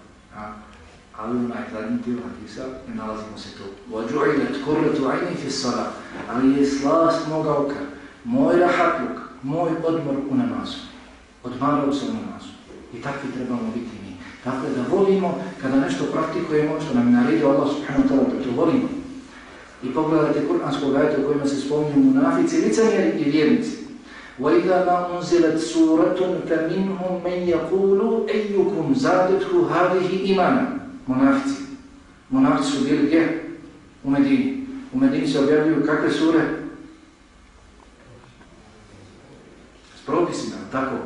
A, ali u najkladnji dio hadisa ne nalazimo se tu. Vođu'ilet kurletu ajni fissara. Ali je slast moga oka. Moj rahatluk, moj odmor u namazu. Odmarao se u namazu. I takvi trebamo biti mi. Dakle, da volimo kada nešto praktikujemo, što nam naredio Allah subhanahu wa ta'ala, da to volimo. I pogledajte kuranskog ajta u kojima se spominju munafici, licemjeri i vjernici. وَإِذَا مَا أُنْزِلَتْ سُورَةٌ فَمِنْهُمْ مَنْ يَقُولُ أَيُّكُمْ زَادَتْهُ هَذِهِ إِمَانًا Munafici. Munafici su bili gdje? U Medini. U Medini se objavljuju kakve sure? S propisima, tako.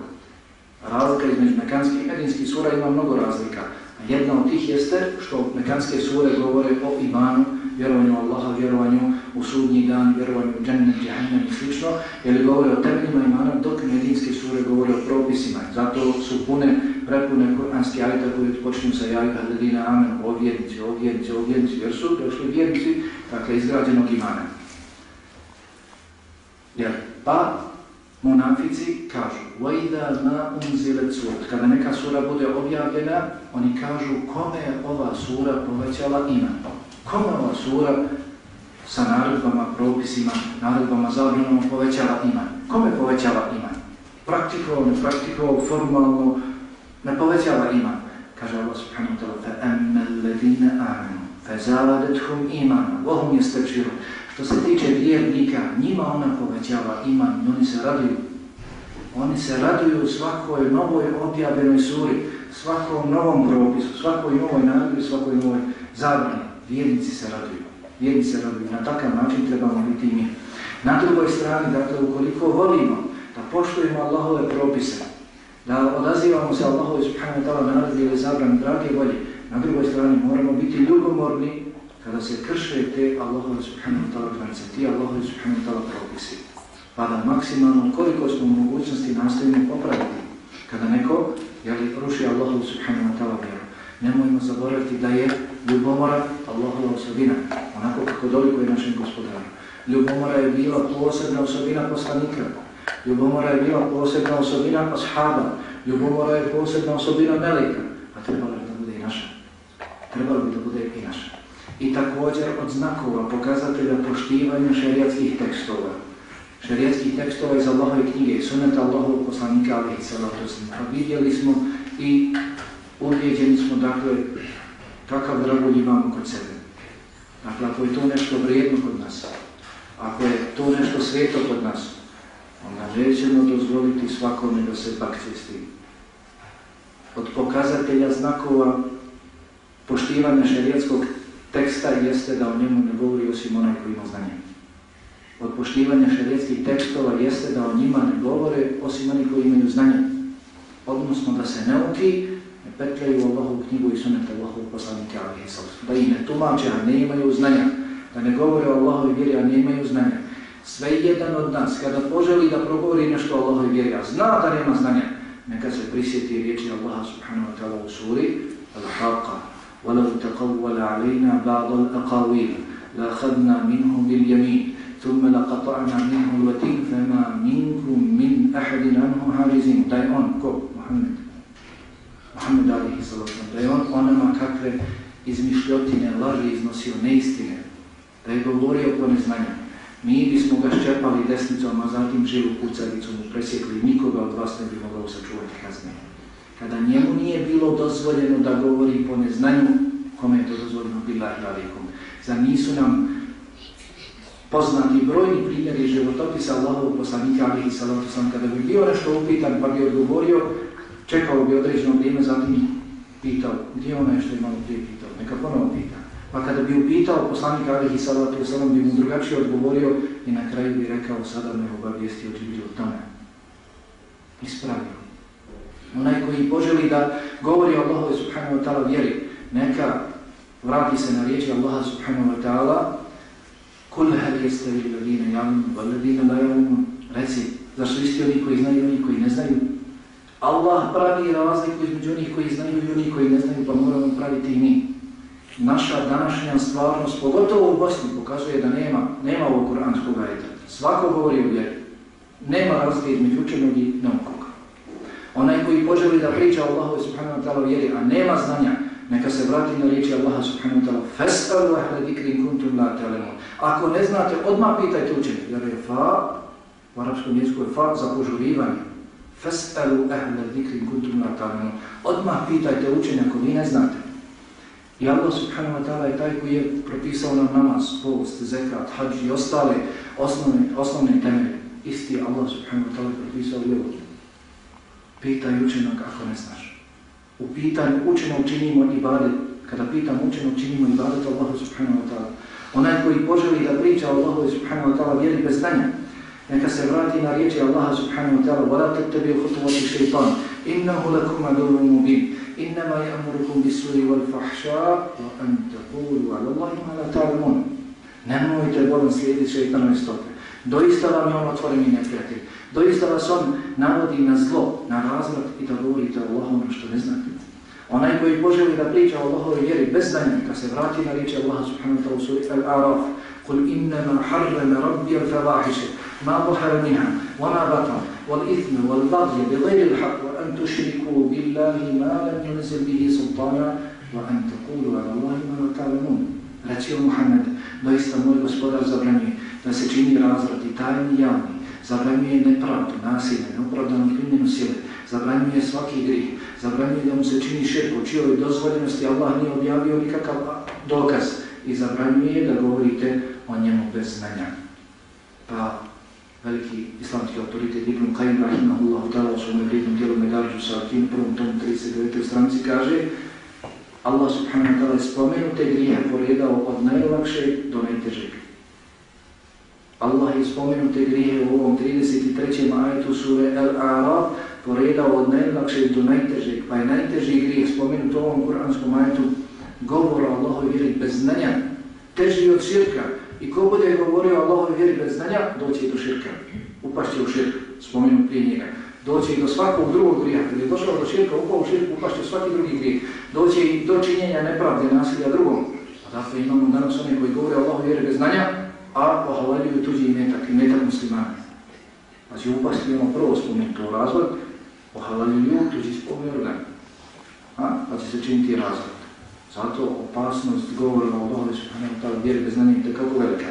Razlika između mekanskih i medinskih sura ima mnogo razlika. Jedna od tih jeste što mekanske sure govore o imanu, vjerovanju Allaha, vjerovanju u sudnji dan, vjerovanju u džennet, džahnem i slično, Jer govore o temeljima imana, dok medinske sure govore o propisima. Zato su pune, prepune kuranske ajta koji počinju sa jajka ledina amen, o vjernici, o vjernici, o vjernici, jer su došli vjernici, dakle, izgrađenog imana. Jer, pa, Munafici kažu, وَإِذَا مَا أُنْزِلَتْ سُورَتْ Kada neka sura bude objavljena, oni kažu, kome je ova sura povećala iman? Kome ova sura sa naredbama, propisima, naredbama, zabranama povećala iman? Kome povećala iman? Praktikovo, ne praktikovo, formalno, ne povećala iman. Kaže Allah subhanahu wa ta'ala, فَأَمَّا الَّذِينَ آمَنُوا فَزَادَتْهُمْ إِمَانًا وَهُمْ يَسْتَبْشِرُونَ Što se tiče vjernika, njima ona povećava iman i oni se raduju. Oni se raduju svakoj novoj objavljenoj suri, svakom novom propisu, svakoj novoj naredbi, svakoj novoj zabrani. Vjernici se raduju. Vjernici se raduju. Na takav način trebamo biti mi. Na drugoj strani, dakle, ukoliko volimo da poštujemo Allahove propise, da odazivamo se Allahove subhanahu wa ta'ala naredbi ili zabran drage volje, na drugoj strani moramo biti ljubomorni kada se krše te Allahove subhanahu wa ta'ala granice, ti Allahove subhanahu wa ta'ala propisi. Pa da maksimalno koliko smo u mogućnosti nastavimo popraviti. Kada neko jeli, ruši Allahove subhanahu wa ta'ala vjeru. Nemojmo zaboraviti da je ljubomora Allahova osobina, onako kako doliko je našem gospodaru. Ljubomora je bila posebna osobina poslanika. Ljubomora je bila posebna osobina ashaba. Ljubomora je posebna osobina melika. Trebalo bi da bude i naša. I također od znakova pokazatelja poštivanja šerijatskih tekstova. Šerijatskih tekstova iz Allahove knjige i suneta Allahovog poslanika alihi salatu Pa vidjeli smo i uvjeđeni smo, dakle, kakav dragulj imamo kod sebe. Dakle, ako je to nešto vrijedno kod nas, ako je to nešto sveto kod nas, onda nećemo dozvoliti svakome da se bakće s tim. Od pokazatelja znakova poštivanja šerijetskog teksta jeste da o njemu ne govori osim onaj koji ima znanje. Od poštivanja šerijetskih tekstova jeste da o njima ne govore osim oni koji imaju znanje. Odnosno da se ne uki, ne petljaju Allahovu knjigu i sunete Allahu poslanike alihi Da i ne tumače, a ne imaju znanja. Da ne govore o Allahovi vjeri, a ne imaju znanja sve jedan od nas, kada poželi da progovori nešto o i vjeri, a zna da nema znanja, neka se prisjeti riječi Allaha subhanahu wa ta'ala u suri, Al-Haqqa, وَلَوْ تَقَوَّلَ عَلَيْنَا بَعْضَ الْأَقَوِيلَ لَأَخَذْنَا مِنْهُمْ بِالْيَمِينَ ثُمَّ لَقَطَعْنَا مِنْهُمْ الْوَتِينَ فَمَا مِنْكُمْ مِنْ أَحَدٍ عَنْهُمْ حَرِزِينَ Taj on, ko? Muhammed. Muhammed alihi sallam. Taj on onama kakve izmišljotine, laži iznosio neistine. Taj govorio po neznanjama. Mi bismo ga ščepali desnicom, a zatim živu kucavicu mu presjekli. Nikoga od vas ne bi mogao sačuvati kazne. Kada njemu nije bilo dozvoljeno da govori po neznanju, kome je to dozvoljeno bila hralikom. Za nisu nam poznati brojni primjeri životopisa Allahovog poslanika alihi salatu sam. Kada bi bio nešto upitan pa bi odgovorio, čekao bi određeno vrijeme, zatim pitao, gdje ona je ono što je malo prije pitao, neka ponovo pita. Pa kada bi upitao poslanika alihi salatu sam, bi mu drugačije odgovorio i na kraju bi rekao, sada me obavijesti o Džibrilu tome. Ispravio. Onaj koji poželi da govori o Allahu subhanahu wa ta'ala vjeri, neka vrati se na riječi Allaha subhanahu wa ta'ala Kul hal jestavi ladine javnu, valadine la javnu. Reci, zašto isti oni koji znaju i oni koji ne znaju? Allah pravi razliku između onih koji znaju i onih koji ne znaju, pa moramo praviti i mi. Naša današnja stvarnost, pogotovo u Bosni, pokazuje da nema, nema ovog kuranskog ajeta. Svako govori o vjeri. Nema razlike između učenog i naukoga. Onaj koji poželi da priča Allahu subhanahu wa ta'ala vjeri, a nema znanja, neka se vrati na riječi Allaha subhanahu wa ta'ala Fes'alu ahla dikri kuntum لَا ta'lamun. Ako ne znate, odmah pitajte učenje. Jer je fa, u arapskom jeziku je fa za požurivanje. Fes'alu ahla dikri kuntum لَا ta'lamun. Odmah pitajte učenje ako vi ne znate. I Allah subhanahu wa ta'ala je taj koji je propisao nam namaz, post, zekat, hađ i ostale osnovne, osnovne temelje. Isti Allah subhanahu wa ta'ala je propisao i ovo. Pitaj učenog ako ne znaš. U pitanju učenog činimo ibadet. Kada pitam učenog činimo ibadet Allahu subhanahu wa ta'ala. Onaj koji poželi da priča Allahu subhanahu wa ta'ala vjeri bez znanja, neka se vrati na riječi Allaha subhanahu wa ta'ala وَلَا تَتَّبِي خُطُوَةِ شَيْطَانِ إِنَّهُ لَكُمْ عَدُوٌ مُبِينٌ إِنَّمَا يَأْمُرُكُمْ بِالسُّوءِ وَالْفَحْشَاءِ وَأَنْ تَقُولُوا عَلَى اللَّهِ مَا لَا تَعْلَمُونَ Nemojte volim slijediti šeitanove stope. Doista vam je on otvoreni neprijatelj. Doista vas on navodi na zlo, na razvrat i da govorite o Allahom što ne znate. Onaj koji poželi da priča o Allahove vjeri bez znanja, kad se vrati na riječi Allaha subhanahu wa ta'ala u suri Al-Araf, قل إنما حرم ربي الفواحش ما ظهر منها وما بطن والإثم والبغي بغير الحق وأن تشركوا بالله ما لم ينزل به سلطانا وأن تقولوا على الله ما لا تعلمون Reći o Muhammed, doista moj gospodar zabranjuje da se čini razvrat i tajni javni, zabranjuje nepravdu, nasilje, neopravdanu primjenu sile, zabranjuje svaki grih, zabranjuje da mu se čini širk, u čijoj dozvoljenosti Allah nije objavio nikakav dokaz i zabranjuje da govorite o njemu bez znanja. Pa veliki islamski autoritet Ibn Qajim Rahimahullah ta'ala u svojom vrijednom dijelu Medarđu sa Akim, prvom tomu 39. stranici kaže Allah subhanahu wa ta'ala je spomenute grije poredao od najlakše do najtežeg. Allah je spomenute grije u ovom 33. ajetu sure Al-A'raf poredao od najlakše do najtežeg, pa je najteži grijeh spomenut u ovom kuranskom ajetu govora o vjeri bez znanja, teži od širka. I ko bude govorio o Allahove vjeri bez znanja, doći do širka. Upašće u širk, spomenu prije njega. Doći do svakog drugog grija. Kada je došao do širka, upao u širk, upašće svaki drugi grijeh. Doći i do činjenja nepravde, nasilja drugom. A dakle imamo danas one koji govore o Allahove vjeri bez znanja, a pohvaljuju tuđi imetak, imetak muslimana. Znači upasti imamo prvo spomenuti to razvod, pohvaljuju tuđi spomen organ. A? Pa će se činiti razvod. Zato opasnost govora o Allahu subhanahu wa ta'ala vjeri bez znanja je kako velika.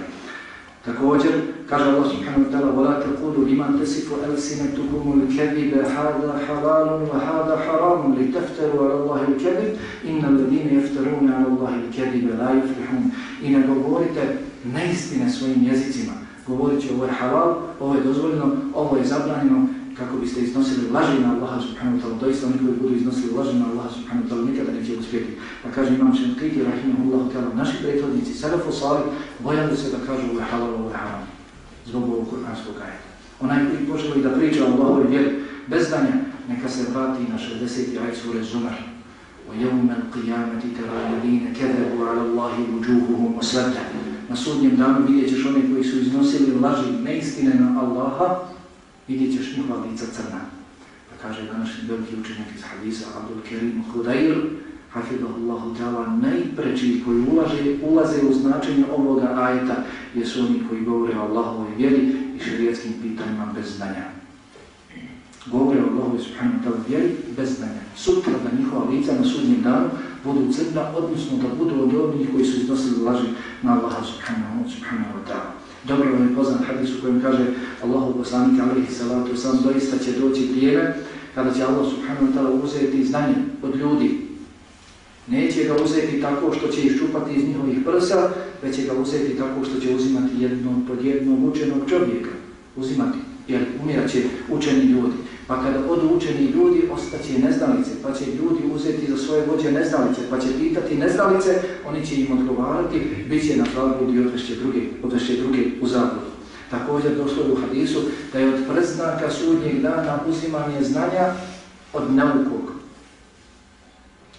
Također, kaže Allah subhanahu wa ta'ala وَلَا تَقُولُوا لِمَنْ تَسِفُ أَلْسِنَتُكُمُ الْكَذِبَ هَذَا حَلَالٌ وَهَذَا حَرَامٌ لِتَفْتَرُوا عَلَى اللَّهِ الْكَذِبِ إِنَّ الَّذِينَ يَفْتَرُونَ عَلَى اللَّهِ الْكَذِبَ لَا يُفْلِحُونَ I ne govorite neistine svojim jezicima. Govorit će ovo je halal, ovo je dozvoljeno, ovo je zabranjeno, kako biste iznosili laži na Allaha subhanahu wa ta'ala. Doista oni koji budu iznosili laži na Allaha subhanahu wa ta'ala nikada neće uspjeti. Pa kaže imam Šenkriti, rahimahullahu ta'ala, naši prethodnici, Selefu Sali, bojali se da kažu ovo je halal, ovo je haram. Zbog ovog kur'anskog ajeta. Onaj koji poželi da priča o Allahove vjeri bez danja, neka se vrati na 60. ajt sure Zumar. وَيَوْمَ الْقِيَامَةِ تَرَى الَّذِينَ كَذَبُوا عَلَى اللَّهِ وُجُوهُهُمْ وَسْلَدَّ Na sudnjem danu vidjet ćeš one koji su iznosili laži neistine na Allaha, vidjet ćeš njihova lica crna. Pa kaže današnji veliki učenjak iz hadisa Abdul Kerim Hudair, hafidahullahu ta'ala, najpreći koji ulaže, ulaze u značenje ovoga ajeta jesu oni koji govore o Allahovoj vjeri i širijetskim pitanjima bez znanja. Govore o Allahovoj subhanahu ta'ala vjeri bez znanja. Sutra da njihova lica na sudnjem danu budu crna, odnosno da budu od onih koji su iznosili laži na Allaha subhanahu, subhanahu wa ta'ala. Dobro vam je poznat hadis u kojem kaže Allahu poslanik alaihi salatu sam doista će doći vrijeme kada će Allah subhanahu wa ta'ala uzeti znanje od ljudi. Neće ga uzeti tako što će iščupati iz njihovih prsa, već će ga uzeti tako što će uzimati jednom pod jednom učenog čovjeka. Uzimati, jer umirat će učeni ljudi. Pa kada odu učeni ljudi, ostaće neznalice, pa će ljudi uzeti za svoje vođe neznalice, pa će pitati neznalice, oni će im odgovarati, bit će na zabludu i odvešće druge, odvešće druge u zabludu. Također došlo je u hadisu da je od prznaka sudnjeg dana uzimanje znanja od naukog.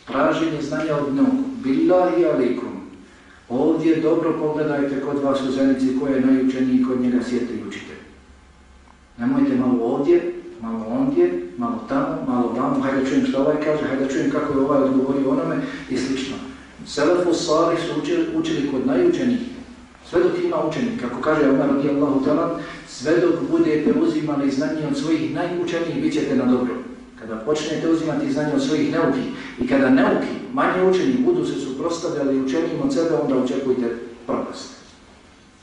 Traženje znanja od naukog. Billahi alikum. Ovdje dobro pogledajte kod vas u zenici koje je najučeniji kod njega sjeti učitelj. Nemojte malo ovdje, malo ondje, malo tamo, malo vamo, hajde čujem što ovaj kaže, hajde čujem kako je ovaj odgovorio onome i slično. Selefu Sari su učili, učili kod najučenijih. Sve dok ima učenik, kako kaže Omar radijallahu ta'ala, sve dok budete uzimali znanje od svojih najučenijih, bit ćete na dobro. Kada počnete uzimati znanje od svojih neuki i kada neuki, manje učeni, budu se suprostavljali učenijim od sebe, onda očekujte propast.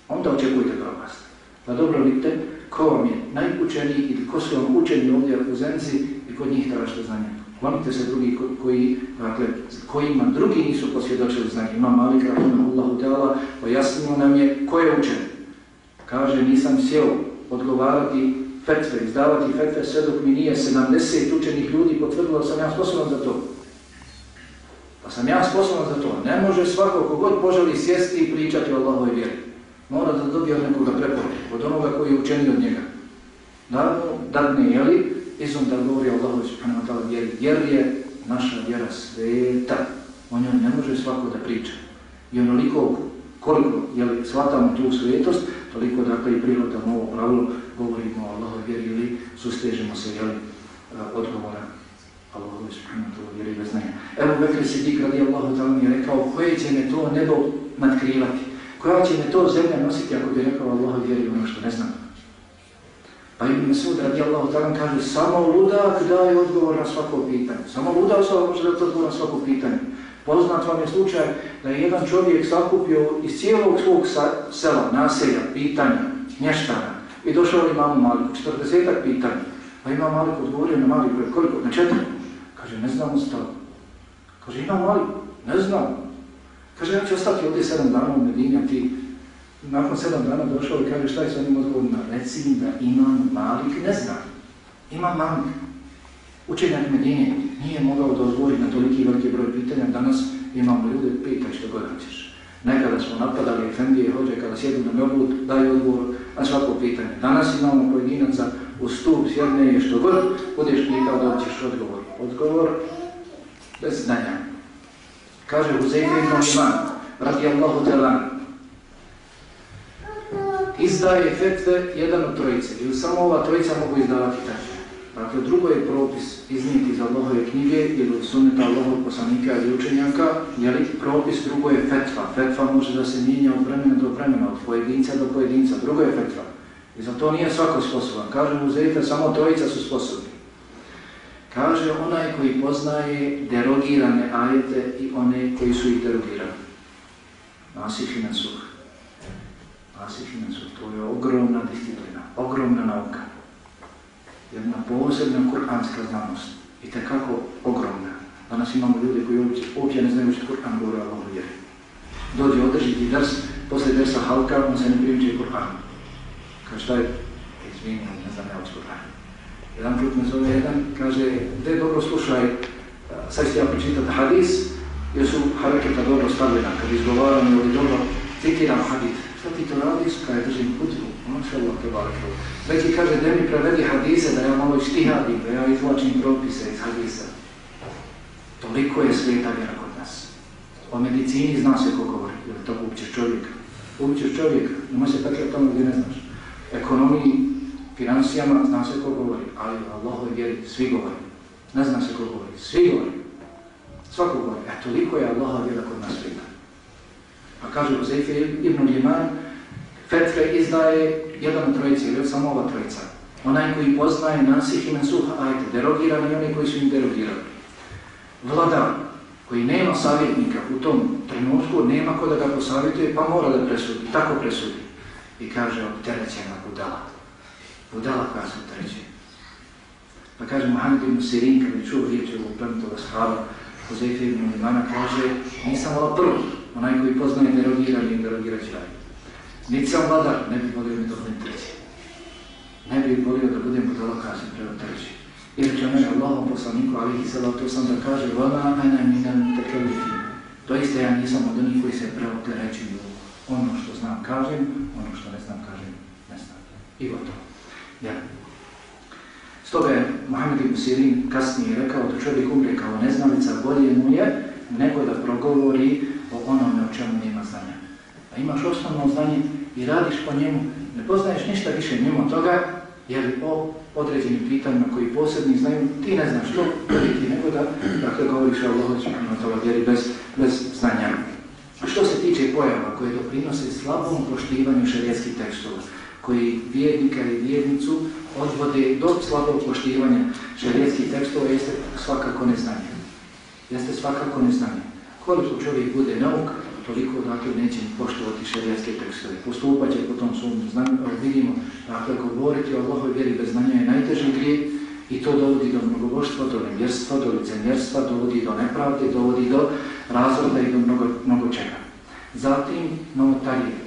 Onda očekujte propast. Pa dobro vidite, ko vam je najučeniji ili ko su vam učeni ovdje u zemci i kod njih tražite znanje. Klonite se drugi koji, dakle, kojima drugi nisu posvjedočili znanje. Ima Malik Rahimahullahu Teala, pojasnimo nam je ko je učen. Kaže, nisam sjeo odgovarati fetve, izdavati fetve sve dok mi nije 70 učenih ljudi potvrdilo sam ja sposoban za to. Pa sam ja sposoban za to. Ne može svako kogod poželi sjesti i pričati o Allahove vjeri mora da dobije od nekoga preporuku, od onoga koji je učenio od njega. Naravno, da ne jeli, izom da govori Allahu subhanahu wa ta'ala vjeri, jer je naša vjera sveta. O njoj ne može svako da priča. I onoliko koliko jeli, shvatamo tu svetost, toliko dakle i prihvatamo ovo pravilo, govorimo o Allahu vjeri ili sustežemo se jeli, eh, odgovora Allahu subhanahu wa ta'ala vjeri bez znanja. Evo Bekri Sidik radi Allahu ta'ala mi je rekao, koje će me to nebo nadkrivati? Koja će me to zemlja nositi ako bi rekao Allah vjeri ono što ne znam? Pa Ibn Mesud radi Allah ta'ala kaže samo ludak daje odgovor na svako pitanje. Samo ludak svako može dati odgovor na svako pitanje. Poznat vam je slučaj da je jedan čovjek sakupio iz cijelog svog sela, naselja, pitanja, mještana i došao li mamu Maliku, 40 pitanja. Pa ima Malik odgovorio na Maliku, koliko? Na četiri. Kaže, ne znam ostalo. Kaže, ima Malik, ne znam. Kaže, ja ću ostati ovdje sedam dana u Medini, a ti nakon sedam dana došao i kaže šta je s onim odgovorima? Reci im da imam Malik, ne znam. Imam Malik. Učenjak Medine nije mogao da odgovori na toliki veliki broj pitanja. Danas imamo ljude, pitaj što god hoćeš. Nekada smo napadali Efendije, hođe, kada sjedu na mjogu, daju odgovor na svako pitanje. Danas imamo pojedinaca u stup, sjedne i što god, budeš pitao da ćeš odgovor. Odgovor bez znanja. Kaže Huzeyfe ibn Iman, radijallahu talan, izdaje fetve jedan od trojice, ili samo ova trojica mogu izdavati tako. Dakle, drugo je propis iznijeti iz Allahove knjige ili od sunneta Allahov poslanika ili učenjaka, jer propis drugo je fetva. Fetva može da se mijenja od vremena do vremena, od pojedinca do pojedinca. Drugo je fetva. I za to nije svako sposoban. Kaže Huzeyfe, samo trojica su sposobni. Kaže onaj koji poznaje derogirane ajete i one koji su ih derogirani. Nasih i nasuh. Nasih i nasuh. To je ogromna disciplina, ogromna nauka. Jedna posebna kuranska znanost. I tekako ogromna. Danas imamo ljude koji uopće, uopće ne znaju što Kur'an govori o Allahu vjeri. Dođe održiti drs, posle drsa halka, on se ne primiče Kur'an. Kaže šta je? Izvini, ne znam ja od Kur'an. Jedan put me zove jedan, kaže, gde dobro slušaj, e, sad ću ja pročitati hadis, jer su hareketa dobro stavljena, kad izgovaram ili dobro, citiram hadis. Šta ti to radiš? Kaj držim kutbu? Maša Allah, te barakao. Neki kaže, da mi prevedi hadise, da ja malo ištihadim, da ja izvlačim propise iz hadisa. Toliko je sveta vjera kod nas. O medicini zna se ko govori, jer to uopćeš čovjeka. Uopćeš čovjeka, nema se tako tamo gdje ne znaš. Ekonomiji, financijama zna se ko govori, ali Allahove vjeri svi govori. Ne zna se ko govori, svi govori. Svako govori, a toliko je Allahova vjera kod nas sveta. Pa kaže Uzeyfe ibn Liman, fetve izdaje jedan od trojice, ili samo ova trojica. Onaj koji poznaje nasih i mensuha, ajte, derogirani i oni koji su im derogirali. vladar koji nema savjetnika u tom trenutku, nema ko da ga posavjetuje, pa mora da presudi, tako presudi. I kaže, opterećena budala. Budala koja se treće. Pa kaže Muhammed ibn Sirin, kad je čuo riječ ovog plemitoga shaba, Hozeife ibn Limana kaže, nisam vala prvi, onaj koji poznaje derogirani i derogiraći radi. Niti sam vladar, ne bih volio mi budem treći. Ne bih volio da budem budala koja se preoptereće. Jer će mene Allahom poslaniku, ali i sada to sam da kaže, vama mene minan tekelifi. Doista ja nisam od onih koji se preopterećuju. Ono što znam kažem, ono što ne znam kažem, ne znam. I gotovo. Ja. Stoga je Mohamed ibn Sirin kasnije rekao da čovjek umre kao neznalica, bolje mu je nego da progovori o onome o čemu nema znanja. A imaš osnovno znanje i radiš po njemu, ne poznaješ ništa više mimo toga, jer o određenim pitanjima koji posebni znaju, ti ne znaš to, ti nego da, dakle, govoriš o Allahu subhanahu wa ta'ala vjeri bez, bez znanja. A što se tiče pojava koje doprinose slabom poštivanju šarijetskih tekstova, koji vjernika i vjernicu odvode do slabog poštivanja šarijetskih tekstova, jeste svakako neznanje. Jeste svakako neznanje. Koliko čovjek bude nauk, toliko dakle neće poštovati šerijatske tekstove. Postupat će po tom svom znanju, ali vidimo, dakle, govoriti o Allahoj vjeri bez znanja je najteži grije i to dovodi do mnogoboštva, do nevjerstva, do licenjerstva, dovodi do nepravde, dovodi do razvoda i do mnogo, mnogo čega. Zatim, novotarije.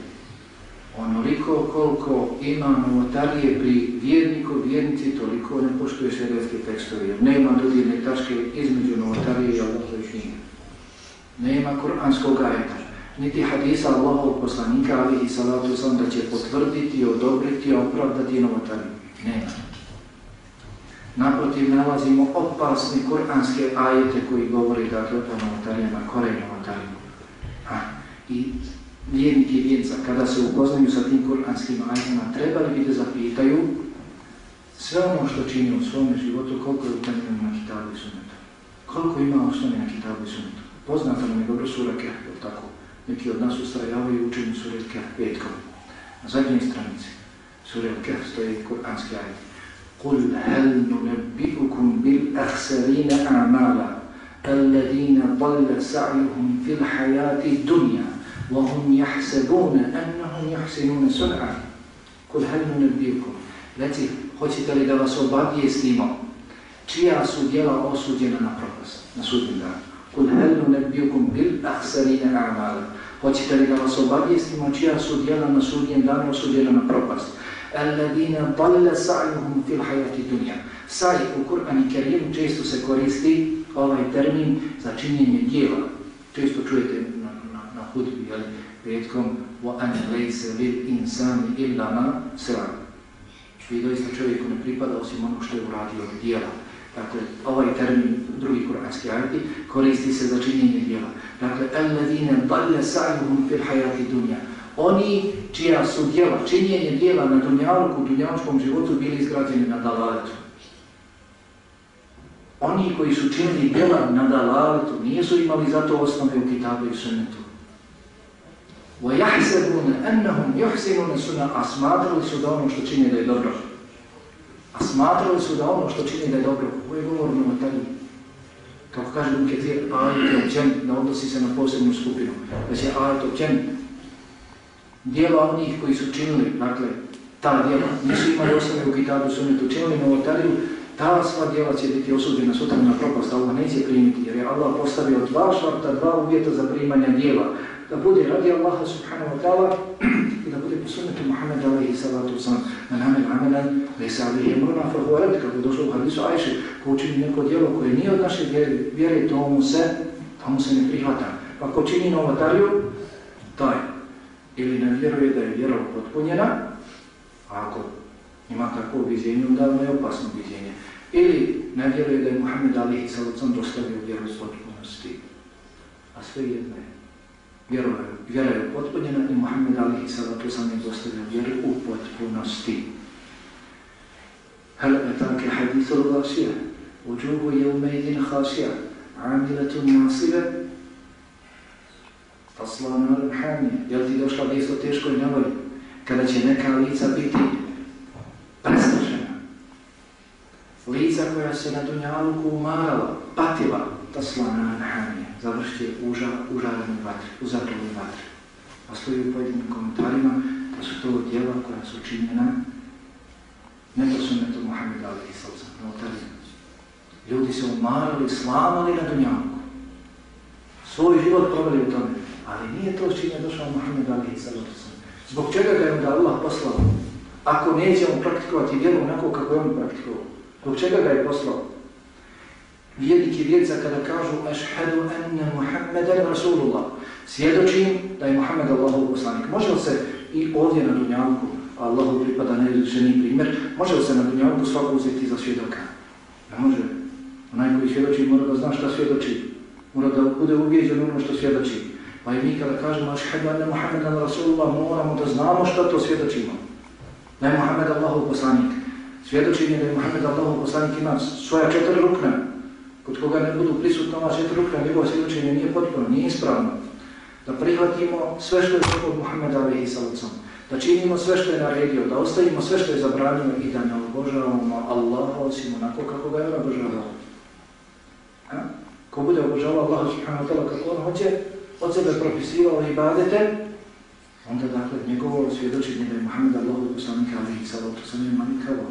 Onoliko koliko ima novotarije pri vjerniku, vjernici, toliko ne poštuje šerijatske tekstove, jer nema dodirne tačke između novotarije i Allahove knjige. Nema kuranskog ajeta niti hadisa Allahovog poslanika alihi salatu sam da će potvrditi, odobriti, opravdati novotariju. Nema. Naprotiv, nalazimo opasne kuranske ajete koji govori dakle o novotarijama, kore novotarijama. I vijednik i vijednica, kada se upoznaju sa tim kuranskim ajzama, trebali bi da zapitaju sve ono što čini u svome životu, koliko je utemljeno na kitabu i sunetu. Koliko ima osnovne na kitabu i sunetu. Poznata nam je dobro sura Kerh, je tako? Neki od nas ustrajavaju učenju sura Kerh petkom. Na zadnjoj stranici sura Kerh stoji kuranski ajde. قُلْ هَلْ نُنَبِّئُكُمْ بِالْأَخْسَرِينَ أَعْمَالًا الَّذِينَ ضَلَّ سَعْيُهُمْ فِي الْحَيَاةِ الدُّنْيَا وهم يحسبون أنهم يحسنون سنعا قل هل ننبيكم التي خطت لدى صباب يسلم چيا سجل أو سجل نقرس نسود الله قل هل ننبيكم بالأخسرين أعمال Hoćete li da vas obavijestimo čija su djela na sudjen dan, o sudjela na propast? Alladina balila sa'juhum fil hayati dunja. Saj u Kur'an i Kerim često se koristi ovaj termin za činjenje djela. Često čujete hudbi, jel, petkom وَأَنْ لَيْسَ لِلْإِنسَانِ إِلَّا مَا سَرَا I doista čovjeku ne pripada osim ono što je uradio od djela. Dakle, ovaj termin, drugi kuranski ajati, koristi se za činjenje djela. Dakle, الَّذِينَ ضَلَّ سَعْيُهُمْ فِي الْحَيَاتِ دُنْيَا Oni čija su djela, činjenje djela na dunjavku, u dunjavčkom životu bili izgrađeni na dalaletu. Oni koji su činili djela na dalaletu, nisu imali zato osnove u kitabu i sunnetu. وَيَحْسَبُونَ أَنَّهُمْ يُحْسِنُونَ سُنَا A smatrali su da ono što čini da je dobro. A smatrali su da ono što čini da je dobro, ovo je govor o novotariji. Kako kaže Ibn Ketir, ajet je općen, ne odnosi se na posebnu skupinu, već je ajet općen. Dijela onih koji su činili, dakle, ta dijela, nisu imali osnovne u kitabu sunetu, činili novotariju, ta sva dijela će biti osuđena sutra na propast, Allah neće primiti, jer je Allah postavio dva šarta, dva uvjeta za primanje dijela. Da bude radi Allaha subhanahu wa ta'ala i da bude po sunnetu Muhammed alaihi salatu wasalam na namen amenan, da je sad fa mrna fahuaret, kako došlo u hadisu Ajše, ko učini neko djelo koje nije od naše vjere, vjere to mu se, to mu se ne prihvata. Pa ko čini novotariju, taj ili ne vjeruje da je vjera potpunjena, a ako ima takvo viđenje, onda je opasno viđenje. Ili ne vjeruje da je Muhammed alaihi salatu wasalam dostavio vjeru s potpunosti. A sve jedno je vjera je upotpunjena i Muhammed Ali sada to sam je dostavio vjeru u potpunosti. Hel etake hadithu l-gasija, uđugu je umejdin hasija, amiletu nasive, tasla na l-hamije. Jel ti došla bi isto teškoj nevoli, kada će neka lica biti prestažena? Lica koja se na dunjalu umarala, patila, poslana na hranje, završite uža, užarani vatr, uzatrovi vatr. Postoji u pojedinim komentarima da su to djela koja su činjena ne to su metu Muhammed Ali i Salzan, no Ljudi se umarali, slamali na dunjavku. Svoj život proveli u tome. Ali nije to čim je došao Muhammed Ali i Salzan. Zbog čega ga je onda Allah poslao? Ako neće on praktikovati djelo onako kako je on praktikovao. Zbog čega ga je poslao? Vjednik i vjedca kada kažu ašhadu anna Muhammeden Rasulullah. Svjedočim da je Muhammed Allahov poslanik. Može li se i ovdje na dunjanku Allahu pripada neizrečeni primjer, može li se na dunjavku svako uzeti za svjedoka? Ne može. Onaj koji svjedoči mora da zna šta svjedoči. Mora da bude ubijeđen ono što svjedoči. Pa i mi kada kažemo ašhadu anna Muhammeden Rasulullah moramo da znamo šta to svjedočimo. Da je Muhammed Allahov poslanik. Svjedočenje da je Muhammed Allahov poslanik ima svoja četiri rukna. Kod koga ne budu prisutna ova četiri rukna, njegovo svjedočenje nije potpuno, nije ispravno. Da prihvatimo sve što je od Muhammeda alaihi sallam da činimo sve što je naredio, da ostavimo sve što je zabranio i da ne obožavamo Allaha osim onako kako ga je obožavao. Ko bude obožavao Allaha subhanahu wa ta'la kako on hoće, od sebe propisivao ibadete, onda dakle njegovo svjedočenje da je Muhammed Allahov poslanik sallam, to sam je manjkavo.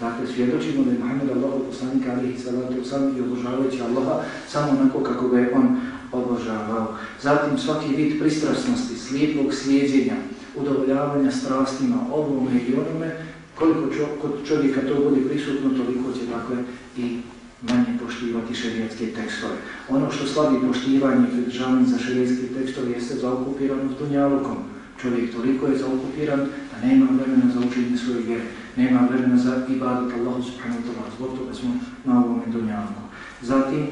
Dakle, svjedočimo da je Muhammed Allahov poslanik alihi salatu sam i obožavajući Allaha samo onako kako ga je on obožavao. Zatim svaki vid pristrasnosti, slijepog slijedjenja, udovoljavanja strastima ovome i onome, koliko čo, kod čovjeka to bude prisutno, toliko će dakle i manje poštivati šerijatske tekstove. Ono što slabi poštivanje i pridržavanje za šerijatske tekstove jeste zaokupiran s dunjalukom. Čovjek toliko je zaokupiran da nema vremena za učenje svoje vjere, nema vremena za ibadat Allahu subhanahu wa ta'ala, zbog toga smo na ovome dunjavku. Zatim,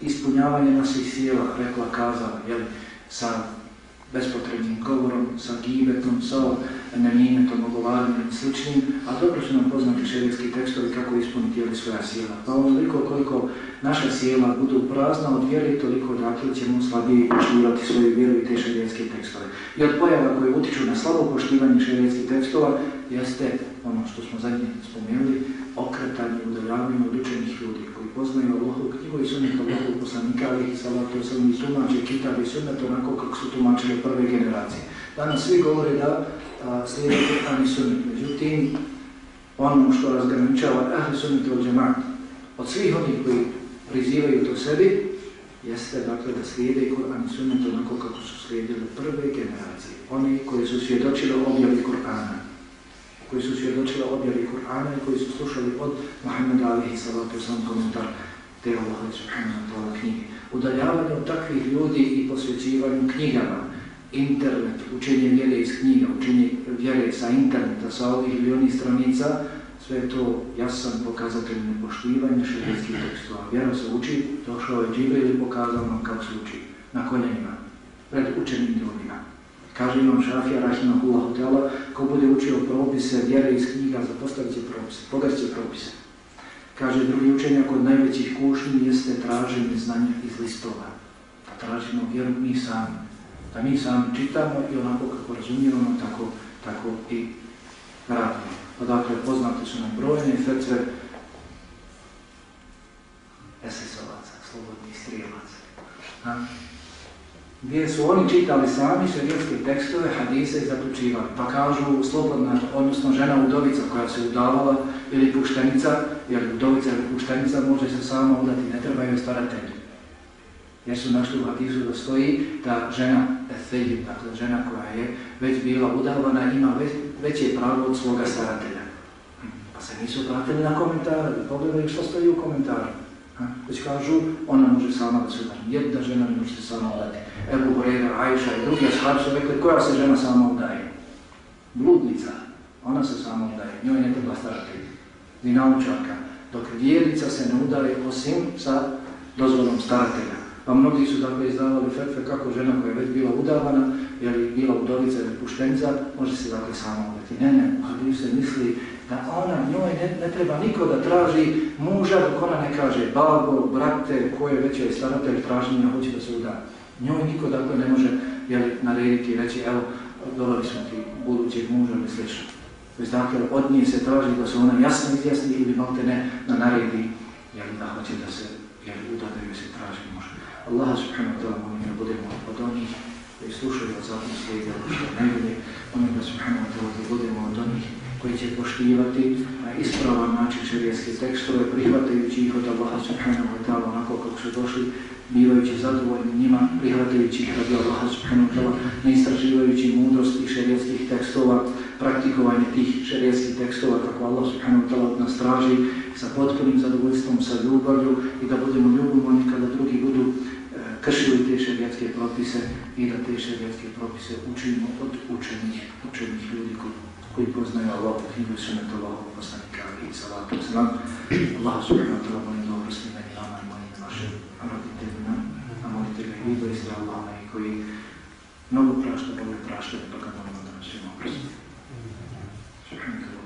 ispunjavanje naših sjela, rekla, kazala, jel, sa bespotrebnim govorom, sa gibetom, sa nemimetom, ogovaranjem i sličnim, a dobro su nam poznati šerijski tekstovi kako ispuniti jeli svoja sjela. Pa onoliko koliko naša sjela budu prazna od vjere, toliko dakle ćemo slabije poštivati svoju vjeru i te šerijski tekstove. I od pojava koje utiču na slabo poštivanje šerijskih tekstova jeste ono što smo zadnje spomenuli, okretanje, udaljavanje od učenih ljudi koji poznaju Allahu knjigu i sunnet Allahu poslanika alihi salatu wasalam i tumače kitab i sunnet onako kako su tumačili prve generacije. Danas svi govore da slijede Kur'an i sunnet. Međutim, ono što razgraničava ahli sunnet od džemat od svih onih koji prizivaju to sebi, jeste dakle da slijede Kur'an i sunnet onako kako su slijedili prve generacije. Oni koji su svjedočili objavi Kur'ana koji su svjedočili objavi Kur'ana i koji su slušali od Muhammeda alihi salatu sam komentar te Allah subhanahu wa ta'ala knjige. Udaljavanje od takvih ljudi i posvećivanju knjigama, internet, učenje vjere iz knjiga, učenje vjere sa interneta, sa ovih ili onih stranica, sve to jasan pokazatelj nepoštivanja šarijetskih tekstova. Vjera se uči, došao je džibre ili pokazao nam kako se uči, na koljenima, pred učenim ljudima. Kaže imam Šafija, Rahimahullah Hotela, ko bude učio propise, vjere iz knjiga, zapostavit će propise, pogast će propise. Kaže drugi učenjak od najvećih kušnji jeste traženje znanja iz listova. Da tražimo vjeru mi sami. Da mi sami čitamo i onako kako razumijemo, tako, tako i radimo. Odakle, poznate su nam brojne fetve SS-ovaca, slobodnih strijelaca. Gdje su oni čitali sami šarijetske tekstove, hadise i zaključivali. Pa kažu slobodna, odnosno žena udovica koja se udavala ili puštenica, jer udovica ili puštenica može se sama udati, ne treba joj staratelji. Jer su našli u hadisu da stoji da žena, efeđi, dakle žena koja je već bila udavana, ima već, veće pravo od svoga staratelja. Pa se nisu pratili na komentare, da pogledaju što stoji u komentarima. Već kažu, ona može sama da se udari. Jedna žena ne može se sama udati. Ebu Horeira, Ajša i drugi ashabi su rekli koja se žena sama udaje. Bludnica, ona se sama udaje, njoj ne treba staratelj. Ni naučarka, dok vjernica se ne udare osim sa dozvolom staratelja. Pa mnogi su dakle izdavali fetve kako žena koja je već bila udavana, jer je bila udovica ili puštenica, može se dakle sama udati. Ne, ne, ali se misli da ona njoj ne, ne treba niko da traži muža dok ona ne kaže babo, brate, ko je već joj staratelj traženja, hoće da se uda. Njoj niko dakle ne može jeli, narediti i reći evo, dovali smo ti budućeg muža ili slično. Već dakle, od nje se traži da se ona jasno izjasni ili malte ne na naredi, jeli, da hoće da se jeli, uda da joj se traži muža. Allah subhanahu wa ta'ala molim da budemo od onih koji slušaju od zatim slijede ono što najbolje, molim da subhanahu wa ta'ala da budemo od onih koji će poštivati na ispravan način šarijetske tekstove, prihvatajući ih od Allaha subhanahu wa ta'ala onako kako su došli, bivajući zadovoljni njima, prihvatajući ih radi Allaha subhanahu wa ta'ala, ne istraživajući mudrost tih šarijetskih tekstova, praktikovanje tih šarijetskih tekstova kako Allah subhanahu wa ta'ala od nas traži sa potpunim zadovoljstvom, sa ljubavlju i da budemo ljubomani kada drugi budu e, kršili te šarijatske propise i da te šarijatske propise učinimo od učenih, učenih ljudi koji koji poznaju Allah, po knjigu i sunetu Allahu poslanika i salatu i. Allah subhanahu wa ta'ala molim dobro oprosti meni nama i molim našim roditeljima, a molite ga i doista Allah i koji mnogo prašta, bolje prašta, pa kad molimo da nas svima oprosti. Subhanahu